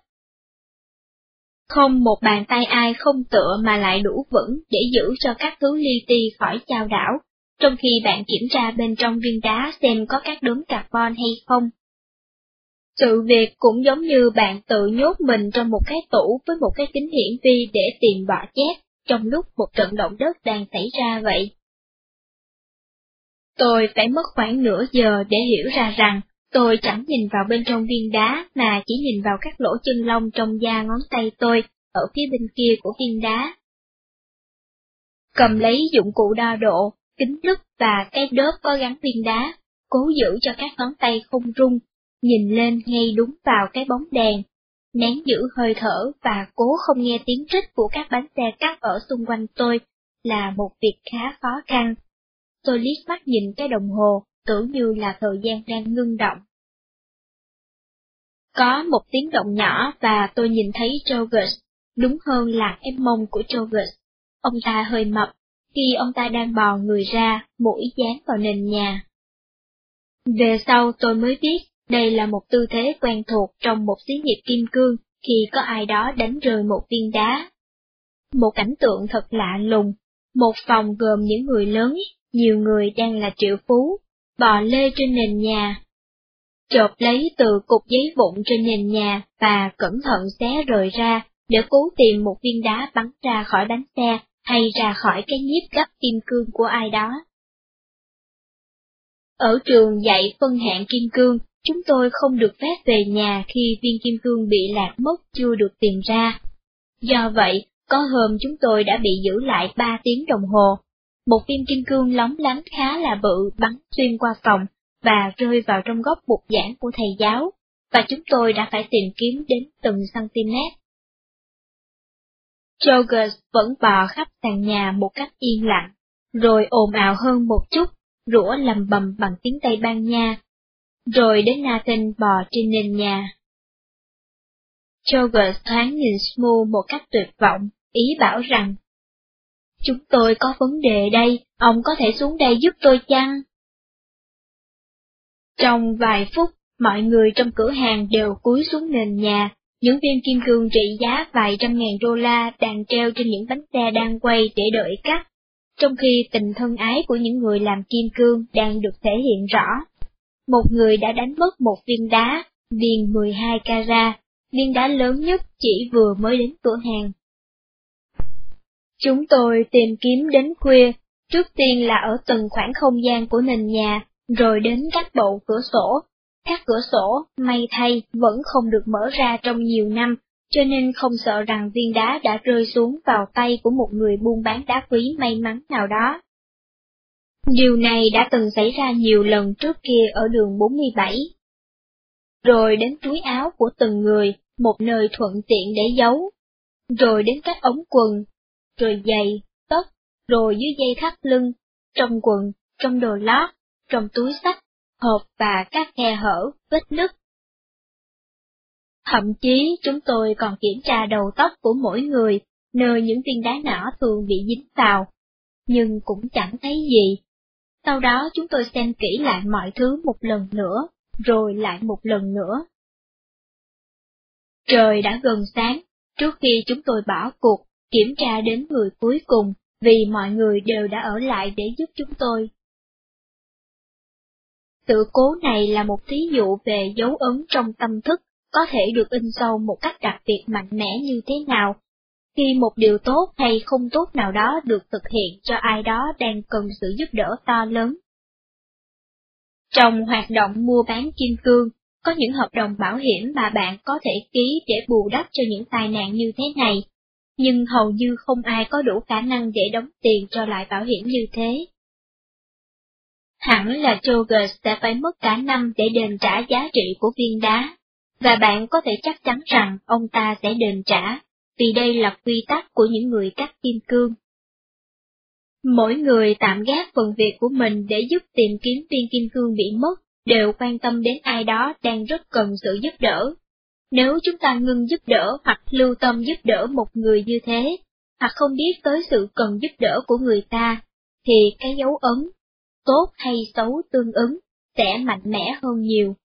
Không một bàn tay ai không tựa mà lại đủ vững để giữ cho các thứ li ti khỏi chao đảo, trong khi bạn kiểm tra bên trong viên đá xem có các đốm carbon hay không. Sự việc cũng giống như bạn tự nhốt mình trong một cái tủ với một cái kính hiển vi để tìm bọ chét trong lúc một trận động đất đang xảy ra vậy. Tôi phải mất khoảng nửa giờ để hiểu ra rằng tôi chẳng nhìn vào bên trong viên đá mà chỉ nhìn vào các lỗ chân lông trong da ngón tay tôi ở phía bên kia của viên đá. Cầm lấy dụng cụ đo độ, kính lúp và cái đớp có gắn viên đá, cố giữ cho các ngón tay không rung nhìn lên ngay đúng vào cái bóng đèn, nén giữ hơi thở và cố không nghe tiếng rít của các bánh xe cắt ở xung quanh tôi là một việc khá khó khăn. Tôi liếc mắt nhìn cái đồng hồ, tưởng như là thời gian đang ngưng động. Có một tiếng động nhỏ và tôi nhìn thấy Jogus, đúng hơn là em mông của Jogus. Ông ta hơi mập, khi ông ta đang bò người ra, mũi dán vào nền nhà. Về sau tôi mới biết đây là một tư thế quen thuộc trong một xí nghiệp kim cương khi có ai đó đánh rơi một viên đá. Một cảnh tượng thật lạ lùng, một phòng gồm những người lớn, nhiều người đang là triệu phú, bò lê trên nền nhà. Chộp lấy từ cục giấy vụn trên nền nhà và cẩn thận xé rời ra để cố tìm một viên đá bắn ra khỏi đánh xe hay ra khỏi cái nhiếp gấp kim cương của ai đó. Ở trường dạy phân hạng kim cương, chúng tôi không được phép về nhà khi viên kim cương bị lạc mất chưa được tìm ra. Do vậy, có hôm chúng tôi đã bị giữ lại 3 tiếng đồng hồ. Một viên kim cương lóng lánh khá là bự bắn xuyên qua phòng và rơi vào trong góc bục giảng của thầy giáo, và chúng tôi đã phải tìm kiếm đến từng cm. Jogers vẫn bò khắp sàn nhà một cách yên lặng, rồi ồn ào hơn một chút, rủa lầm bầm bằng tiếng Tây Ban Nha, rồi đến Nathan bò trên nền nhà. Jogers thoáng nhìn Smoo một cách tuyệt vọng, ý bảo rằng, Chúng tôi có vấn đề đây, ông có thể xuống đây giúp tôi chăng? Trong vài phút, mọi người trong cửa hàng đều cúi xuống nền nhà, những viên kim cương trị giá vài trăm ngàn đô la đang treo trên những bánh xe đang quay để đợi cắt, trong khi tình thân ái của những người làm kim cương đang được thể hiện rõ. Một người đã đánh mất một viên đá, viên 12 carat, viên đá lớn nhất chỉ vừa mới đến cửa hàng. Chúng tôi tìm kiếm đến khuya, trước tiên là ở từng khoảng không gian của nền nhà, rồi đến các bộ cửa sổ. Các cửa sổ, may thay, vẫn không được mở ra trong nhiều năm, cho nên không sợ rằng viên đá đã rơi xuống vào tay của một người buôn bán đá quý may mắn nào đó. Điều này đã từng xảy ra nhiều lần trước kia ở đường 47. Rồi đến túi áo của từng người, một nơi thuận tiện để giấu. Rồi đến các ống quần, rồi giày, tóc, rồi dưới dây thắt lưng, trong quần, trong đồ lót, trong túi sách, hộp và các khe hở, vết nứt. Thậm chí chúng tôi còn kiểm tra đầu tóc của mỗi người, nơi những viên đá nhỏ thường bị dính vào, nhưng cũng chẳng thấy gì. Sau đó chúng tôi xem kỹ lại mọi thứ một lần nữa, rồi lại một lần nữa. Trời đã gần sáng, trước khi chúng tôi bỏ cuộc, kiểm tra đến người cuối cùng, vì mọi người đều đã ở lại để giúp chúng tôi. Sự cố này là một thí dụ về dấu ấn trong tâm thức, có thể được in sâu một cách đặc biệt mạnh mẽ như thế nào. Khi một điều tốt hay không tốt nào đó được thực hiện cho ai đó đang cần sự giúp đỡ to lớn. Trong hoạt động mua bán kim cương, có những hợp đồng bảo hiểm mà bạn có thể ký để bù đắp cho những tai nạn như thế này, nhưng hầu như không ai có đủ khả năng để đóng tiền cho lại bảo hiểm như thế. Hẳn là Jogers sẽ phải mất cả năm để đền trả giá trị của viên đá, và bạn có thể chắc chắn rằng ông ta sẽ đền trả, vì đây là quy tắc của những người cắt kim cương. Mỗi người tạm gác phần việc của mình để giúp tìm kiếm viên kim cương bị mất, đều quan tâm đến ai đó đang rất cần sự giúp đỡ. Nếu chúng ta ngưng giúp đỡ hoặc lưu tâm giúp đỡ một người như thế, hoặc không biết tới sự cần giúp đỡ của người ta, thì cái dấu ấn tốt hay xấu tương ứng, sẽ mạnh mẽ hơn nhiều.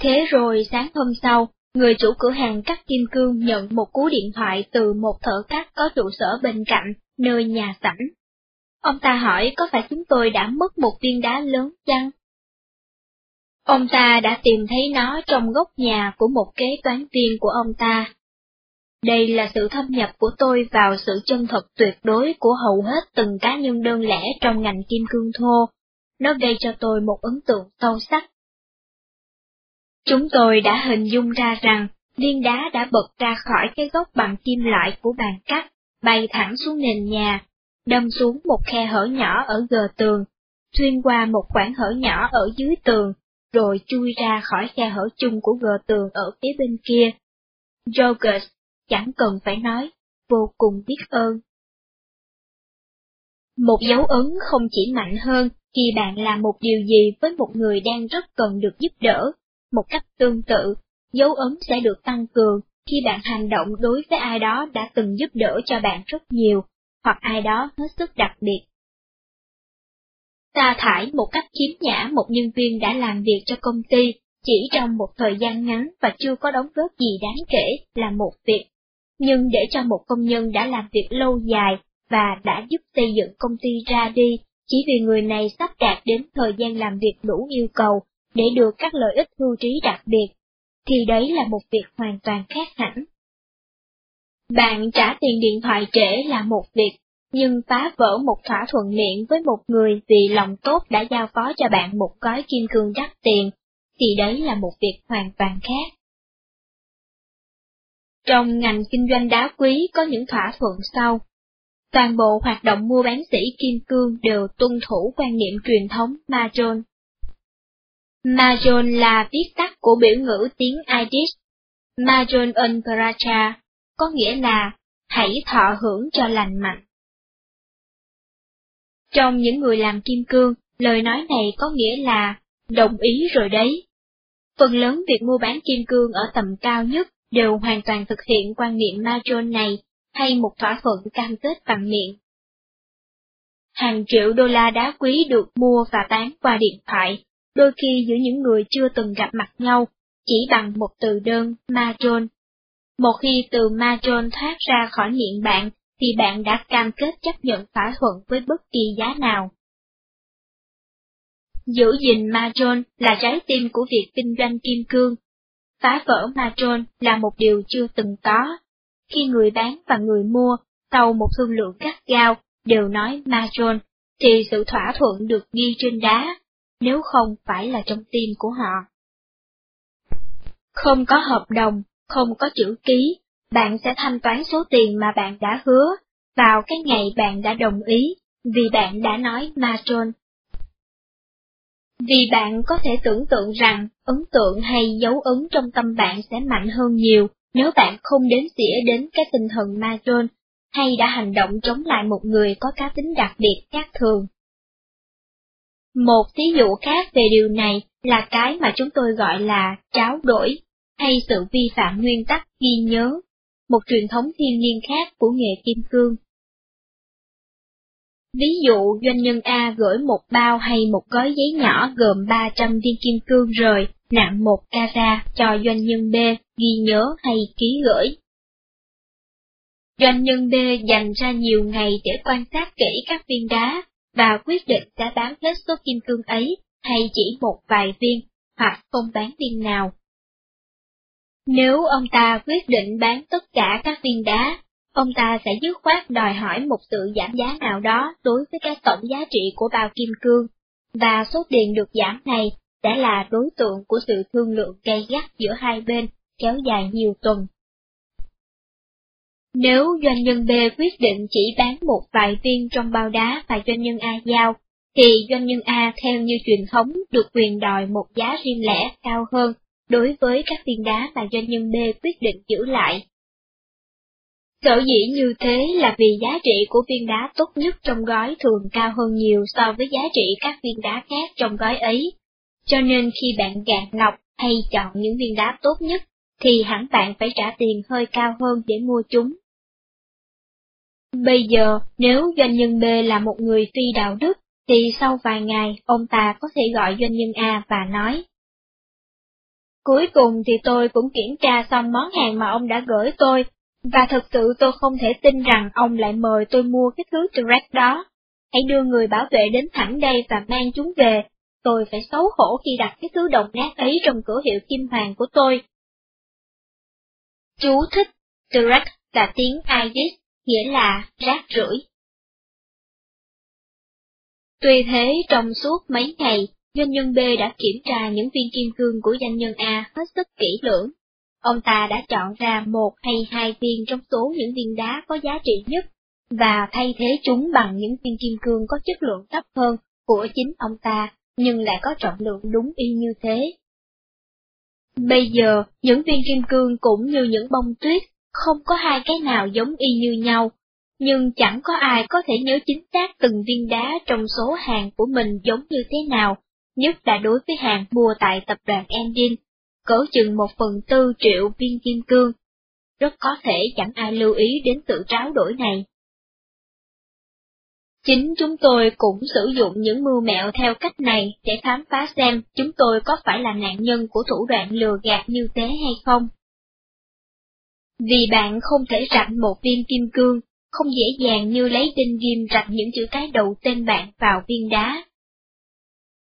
Thế rồi sáng hôm sau, người chủ cửa hàng cắt kim cương nhận một cú điện thoại từ một thợ cắt có trụ sở bên cạnh, nơi nhà sảnh. Ông ta hỏi có phải chúng tôi đã mất một viên đá lớn chăng? Ông ta đã tìm thấy nó trong góc nhà của một kế toán viên của ông ta. Đây là sự thâm nhập của tôi vào sự chân thật tuyệt đối của hầu hết từng cá nhân đơn lẻ trong ngành kim cương thô. Nó gây cho tôi một ấn tượng sâu sắc. Chúng tôi đã hình dung ra rằng, viên đá đã bật ra khỏi cái gốc bằng kim loại của bàn cắt, bay thẳng xuống nền nhà, đâm xuống một khe hở nhỏ ở gờ tường, xuyên qua một khoảng hở nhỏ ở dưới tường, rồi chui ra khỏi khe hở chung của gờ tường ở phía bên kia. Jogers chẳng cần phải nói, vô cùng biết ơn. Một dấu ấn không chỉ mạnh hơn khi bạn làm một điều gì với một người đang rất cần được giúp đỡ, một cách tương tự, dấu ấn sẽ được tăng cường khi bạn hành động đối với ai đó đã từng giúp đỡ cho bạn rất nhiều, hoặc ai đó hết sức đặc biệt sa thải một cách khiếm nhã một nhân viên đã làm việc cho công ty chỉ trong một thời gian ngắn và chưa có đóng góp gì đáng kể là một việc nhưng để cho một công nhân đã làm việc lâu dài và đã giúp xây dựng công ty ra đi, chỉ vì người này sắp đạt đến thời gian làm việc đủ yêu cầu để được các lợi ích hưu trí đặc biệt, thì đấy là một việc hoàn toàn khác hẳn. Bạn trả tiền điện thoại trễ là một việc, nhưng phá vỡ một thỏa thuận miệng với một người vì lòng tốt đã giao phó cho bạn một gói kim cương đắt tiền, thì đấy là một việc hoàn toàn khác. Trong ngành kinh doanh đá quý có những thỏa thuận sau. Toàn bộ hoạt động mua bán sĩ kim cương đều tuân thủ quan niệm truyền thống Mahjong. Mahjong là viết tắt của biểu ngữ tiếng Yiddish, Mahjong un Pracha, có nghĩa là hãy thọ hưởng cho lành mạnh. Trong những người làm kim cương, lời nói này có nghĩa là đồng ý rồi đấy. Phần lớn việc mua bán kim cương ở tầm cao nhất đều hoàn toàn thực hiện quan niệm Majon này hay một thỏa thuận cam kết bằng miệng. Hàng triệu đô la đá quý được mua và bán qua điện thoại, đôi khi giữa những người chưa từng gặp mặt nhau, chỉ bằng một từ đơn Majon. Một khi từ Majon thoát ra khỏi miệng bạn, thì bạn đã cam kết chấp nhận thỏa thuận với bất kỳ giá nào. Giữ gìn Majon là trái tim của việc kinh doanh kim cương. Phá vỡ Majon là một điều chưa từng có. Khi người bán và người mua, sau một thương lượng gắt gao, đều nói Majon, thì sự thỏa thuận được ghi trên đá, nếu không phải là trong tim của họ. Không có hợp đồng, không có chữ ký, bạn sẽ thanh toán số tiền mà bạn đã hứa, vào cái ngày bạn đã đồng ý, vì bạn đã nói Matron. Vì bạn có thể tưởng tượng rằng ấn tượng hay dấu ấn trong tâm bạn sẽ mạnh hơn nhiều nếu bạn không đến xỉa đến cái tinh thần Matron hay đã hành động chống lại một người có cá tính đặc biệt khác thường. Một thí dụ khác về điều này là cái mà chúng tôi gọi là tráo đổi, hay sự vi phạm nguyên tắc ghi nhớ, một truyền thống thiên niên khác của nghề kim cương. Ví dụ doanh nhân A gửi một bao hay một gói giấy nhỏ gồm 300 viên kim cương rời, nặng một carat cho doanh nhân B ghi nhớ hay ký gửi. Doanh nhân B dành ra nhiều ngày để quan sát kỹ các viên đá, và quyết định sẽ bán hết số kim cương ấy, hay chỉ một vài viên, hoặc không bán viên nào. Nếu ông ta quyết định bán tất cả các viên đá, ông ta sẽ dứt khoát đòi hỏi một sự giảm giá nào đó đối với các tổng giá trị của bao kim cương, và số tiền được giảm này sẽ là đối tượng của sự thương lượng gay gắt giữa hai bên, kéo dài nhiều tuần. Nếu doanh nhân B quyết định chỉ bán một vài viên trong bao đá và doanh nhân A giao, thì doanh nhân A theo như truyền thống được quyền đòi một giá riêng lẻ cao hơn đối với các viên đá mà doanh nhân B quyết định giữ lại. Sở dĩ như thế là vì giá trị của viên đá tốt nhất trong gói thường cao hơn nhiều so với giá trị các viên đá khác trong gói ấy. Cho nên khi bạn gạt lọc hay chọn những viên đá tốt nhất, thì hẳn bạn phải trả tiền hơi cao hơn để mua chúng. Bây giờ, nếu doanh nhân B là một người phi đạo đức, thì sau vài ngày, ông ta có thể gọi doanh nhân A và nói. Cuối cùng thì tôi cũng kiểm tra xong món hàng mà ông đã gửi tôi, và thật sự tôi không thể tin rằng ông lại mời tôi mua cái thứ direct đó. Hãy đưa người bảo vệ đến thẳng đây và mang chúng về, tôi phải xấu hổ khi đặt cái thứ đồng nát ấy trong cửa hiệu kim hoàng của tôi. Chú thích, direct là tiếng Irish, nghĩa là rác rưởi. Tuy thế, trong suốt mấy ngày, doanh nhân B đã kiểm tra những viên kim cương của doanh nhân A hết sức kỹ lưỡng. Ông ta đã chọn ra một hay hai viên trong số những viên đá có giá trị nhất, và thay thế chúng bằng những viên kim cương có chất lượng thấp hơn của chính ông ta, nhưng lại có trọng lượng đúng y như thế. Bây giờ, những viên kim cương cũng như những bông tuyết, không có hai cái nào giống y như nhau, nhưng chẳng có ai có thể nhớ chính xác từng viên đá trong số hàng của mình giống như thế nào, nhất là đối với hàng mua tại tập đoàn Endin, cỡ chừng một phần tư triệu viên kim cương. Rất có thể chẳng ai lưu ý đến sự tráo đổi này. Chính chúng tôi cũng sử dụng những mưu mẹo theo cách này để khám phá xem chúng tôi có phải là nạn nhân của thủ đoạn lừa gạt như thế hay không. Vì bạn không thể rạch một viên kim cương, không dễ dàng như lấy đinh ghim rạch những chữ cái đầu tên bạn vào viên đá.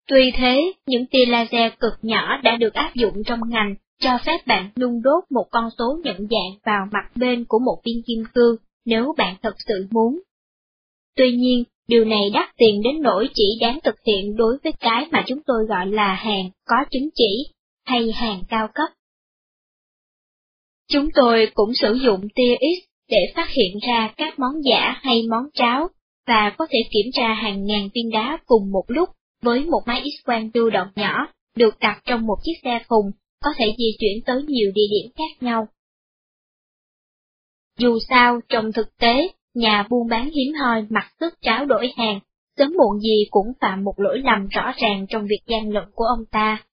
Tuy thế, những tia laser cực nhỏ đã được áp dụng trong ngành, cho phép bạn nung đốt một con số nhận dạng vào mặt bên của một viên kim cương, nếu bạn thật sự muốn. Tuy nhiên, điều này đắt tiền đến nỗi chỉ đáng thực hiện đối với cái mà chúng tôi gọi là hàng có chứng chỉ, hay hàng cao cấp. Chúng tôi cũng sử dụng tia X để phát hiện ra các món giả hay món tráo, và có thể kiểm tra hàng ngàn viên đá cùng một lúc với một máy X-quang lưu động nhỏ, được đặt trong một chiếc xe khùng, có thể di chuyển tới nhiều địa điểm khác nhau. Dù sao, trong thực tế, nhà buôn bán hiếm hoi mặc sức tráo đổi hàng, sớm muộn gì cũng phạm một lỗi lầm rõ ràng trong việc gian lận của ông ta.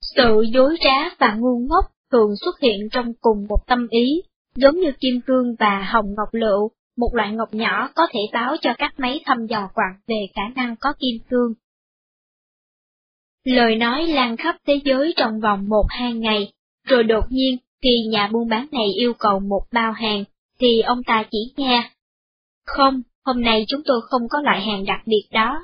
Sự dối trá và ngu ngốc thường xuất hiện trong cùng một tâm ý, giống như kim cương và hồng ngọc lựu, một loại ngọc nhỏ có thể báo cho các máy thăm dò quặng về khả năng có kim cương. Lời nói lan khắp thế giới trong vòng một hai ngày, rồi đột nhiên khi nhà buôn bán này yêu cầu một bao hàng, thì ông ta chỉ nghe. Không, hôm nay chúng tôi không có loại hàng đặc biệt đó.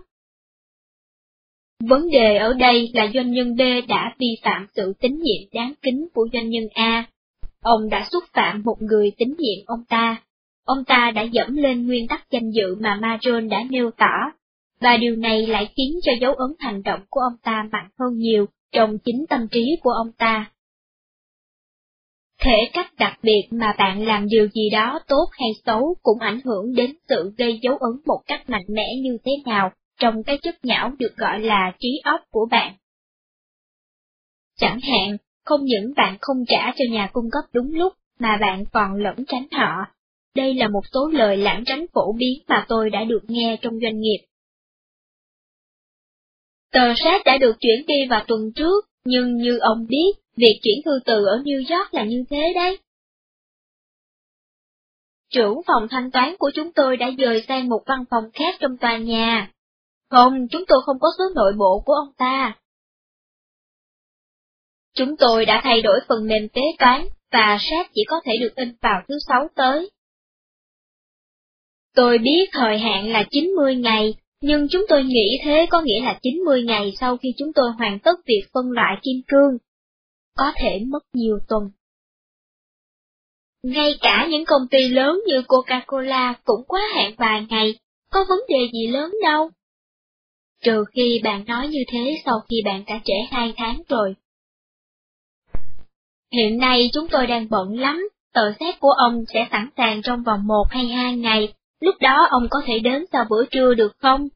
Vấn đề ở đây là doanh nhân B đã vi phạm sự tín nhiệm đáng kính của doanh nhân A. Ông đã xúc phạm một người tín nhiệm ông ta. Ông ta đã dẫm lên nguyên tắc danh dự mà Maron đã nêu tỏ, và điều này lại khiến cho dấu ấn hành động của ông ta mạnh hơn nhiều trong chính tâm trí của ông ta. Thể cách đặc biệt mà bạn làm điều gì đó tốt hay xấu cũng ảnh hưởng đến sự gây dấu ấn một cách mạnh mẽ như thế nào trong cái chất nhão được gọi là trí óc của bạn. Chẳng hạn, không những bạn không trả cho nhà cung cấp đúng lúc, mà bạn còn lẫn tránh họ. Đây là một số lời lãng tránh phổ biến mà tôi đã được nghe trong doanh nghiệp. Tờ sát đã được chuyển đi vào tuần trước, nhưng như ông biết, việc chuyển thư từ ở New York là như thế đấy. Trưởng phòng thanh toán của chúng tôi đã dời sang một văn phòng khác trong tòa nhà. Không, chúng tôi không có số nội bộ của ông ta. Chúng tôi đã thay đổi phần mềm kế toán, và sách chỉ có thể được in vào thứ sáu tới. Tôi biết thời hạn là 90 ngày, nhưng chúng tôi nghĩ thế có nghĩa là 90 ngày sau khi chúng tôi hoàn tất việc phân loại kim cương. Có thể mất nhiều tuần. Ngay cả những công ty lớn như Coca-Cola cũng quá hạn vài ngày, có vấn đề gì lớn đâu. Trừ khi bạn nói như thế sau khi bạn đã trễ hai tháng rồi. Hiện nay chúng tôi đang bận lắm, tờ xét của ông sẽ sẵn sàng trong vòng một hay hai ngày, lúc đó ông có thể đến sau bữa trưa được không?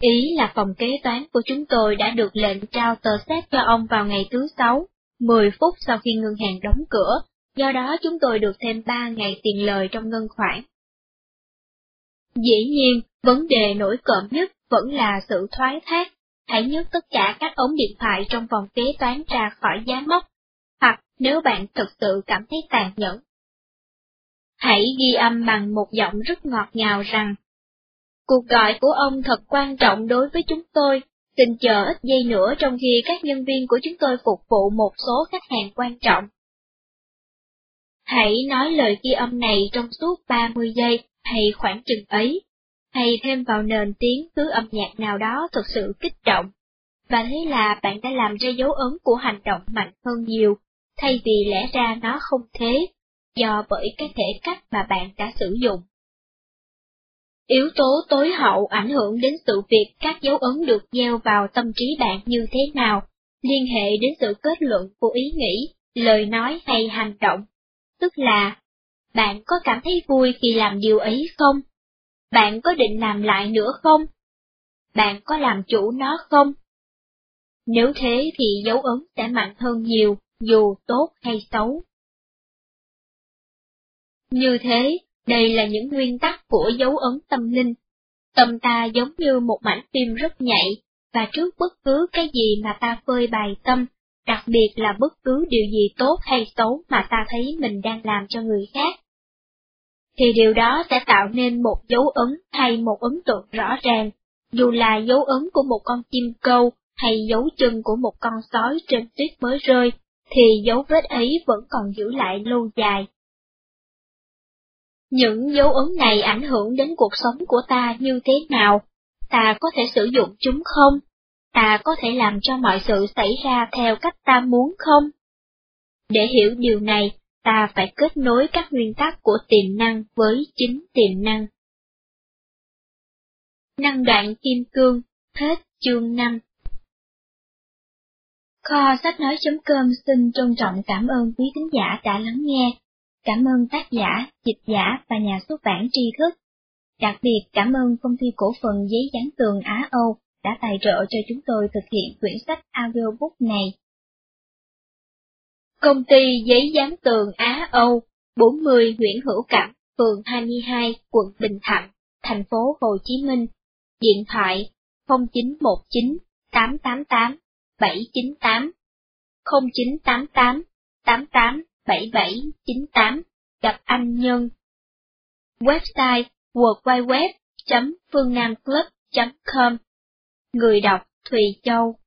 Ý là phòng kế toán của chúng tôi đã được lệnh trao tờ xét cho ông vào ngày thứ sáu, 10 phút sau khi ngân hàng đóng cửa, do đó chúng tôi được thêm 3 ngày tiền lời trong ngân khoản. Dĩ nhiên, vấn đề nổi cộm nhất vẫn là sự thoái thác. Hãy nhấc tất cả các ống điện thoại trong phòng kế toán ra khỏi giá mốc, hoặc nếu bạn thực sự cảm thấy tàn nhẫn. Hãy ghi âm bằng một giọng rất ngọt ngào rằng, cuộc gọi của ông thật quan trọng đối với chúng tôi, xin chờ ít giây nữa trong khi các nhân viên của chúng tôi phục vụ một số khách hàng quan trọng. Hãy nói lời ghi âm này trong suốt 30 giây hay khoảng chừng ấy hay thêm vào nền tiếng thứ âm nhạc nào đó thực sự kích động. Và thế là bạn đã làm ra dấu ấn của hành động mạnh hơn nhiều, thay vì lẽ ra nó không thế, do bởi cái thể cách mà bạn đã sử dụng. Yếu tố tối hậu ảnh hưởng đến sự việc các dấu ấn được gieo vào tâm trí bạn như thế nào, liên hệ đến sự kết luận của ý nghĩ, lời nói hay hành động. Tức là, bạn có cảm thấy vui khi làm điều ấy không? Bạn có định làm lại nữa không? Bạn có làm chủ nó không? Nếu thế thì dấu ấn sẽ mạnh hơn nhiều, dù tốt hay xấu. Như thế, đây là những nguyên tắc của dấu ấn tâm linh. Tâm ta giống như một mảnh phim rất nhạy, và trước bất cứ cái gì mà ta phơi bày tâm, đặc biệt là bất cứ điều gì tốt hay xấu mà ta thấy mình đang làm cho người khác, thì điều đó sẽ tạo nên một dấu ấn hay một ấn tượng rõ ràng, dù là dấu ấn của một con chim câu hay dấu chân của một con sói trên tuyết mới rơi, thì dấu vết ấy vẫn còn giữ lại lâu dài. Những dấu ấn này ảnh hưởng đến cuộc sống của ta như thế nào? Ta có thể sử dụng chúng không? Ta có thể làm cho mọi sự xảy ra theo cách ta muốn không? Để hiểu điều này, ta phải kết nối các nguyên tắc của tiềm năng với chính tiềm năng. Năng đoạn kim cương, hết chương 5 Kho sách nói.com xin trân trọng cảm ơn quý khán giả đã lắng nghe. Cảm ơn tác giả, dịch giả và nhà xuất bản tri thức. Đặc biệt cảm ơn công ty cổ phần giấy dán tường Á Âu đã tài trợ cho chúng tôi thực hiện quyển sách audiobook này. Công ty giấy dán tường Á Âu, 40 Nguyễn Hữu Cảnh, phường 22, quận Bình Thạnh, thành phố Hồ Chí Minh. Điện thoại 0919 888 798 0988 88 7798 gặp anh Nhân. Website www.phuongnamclub.com Người đọc Thùy Châu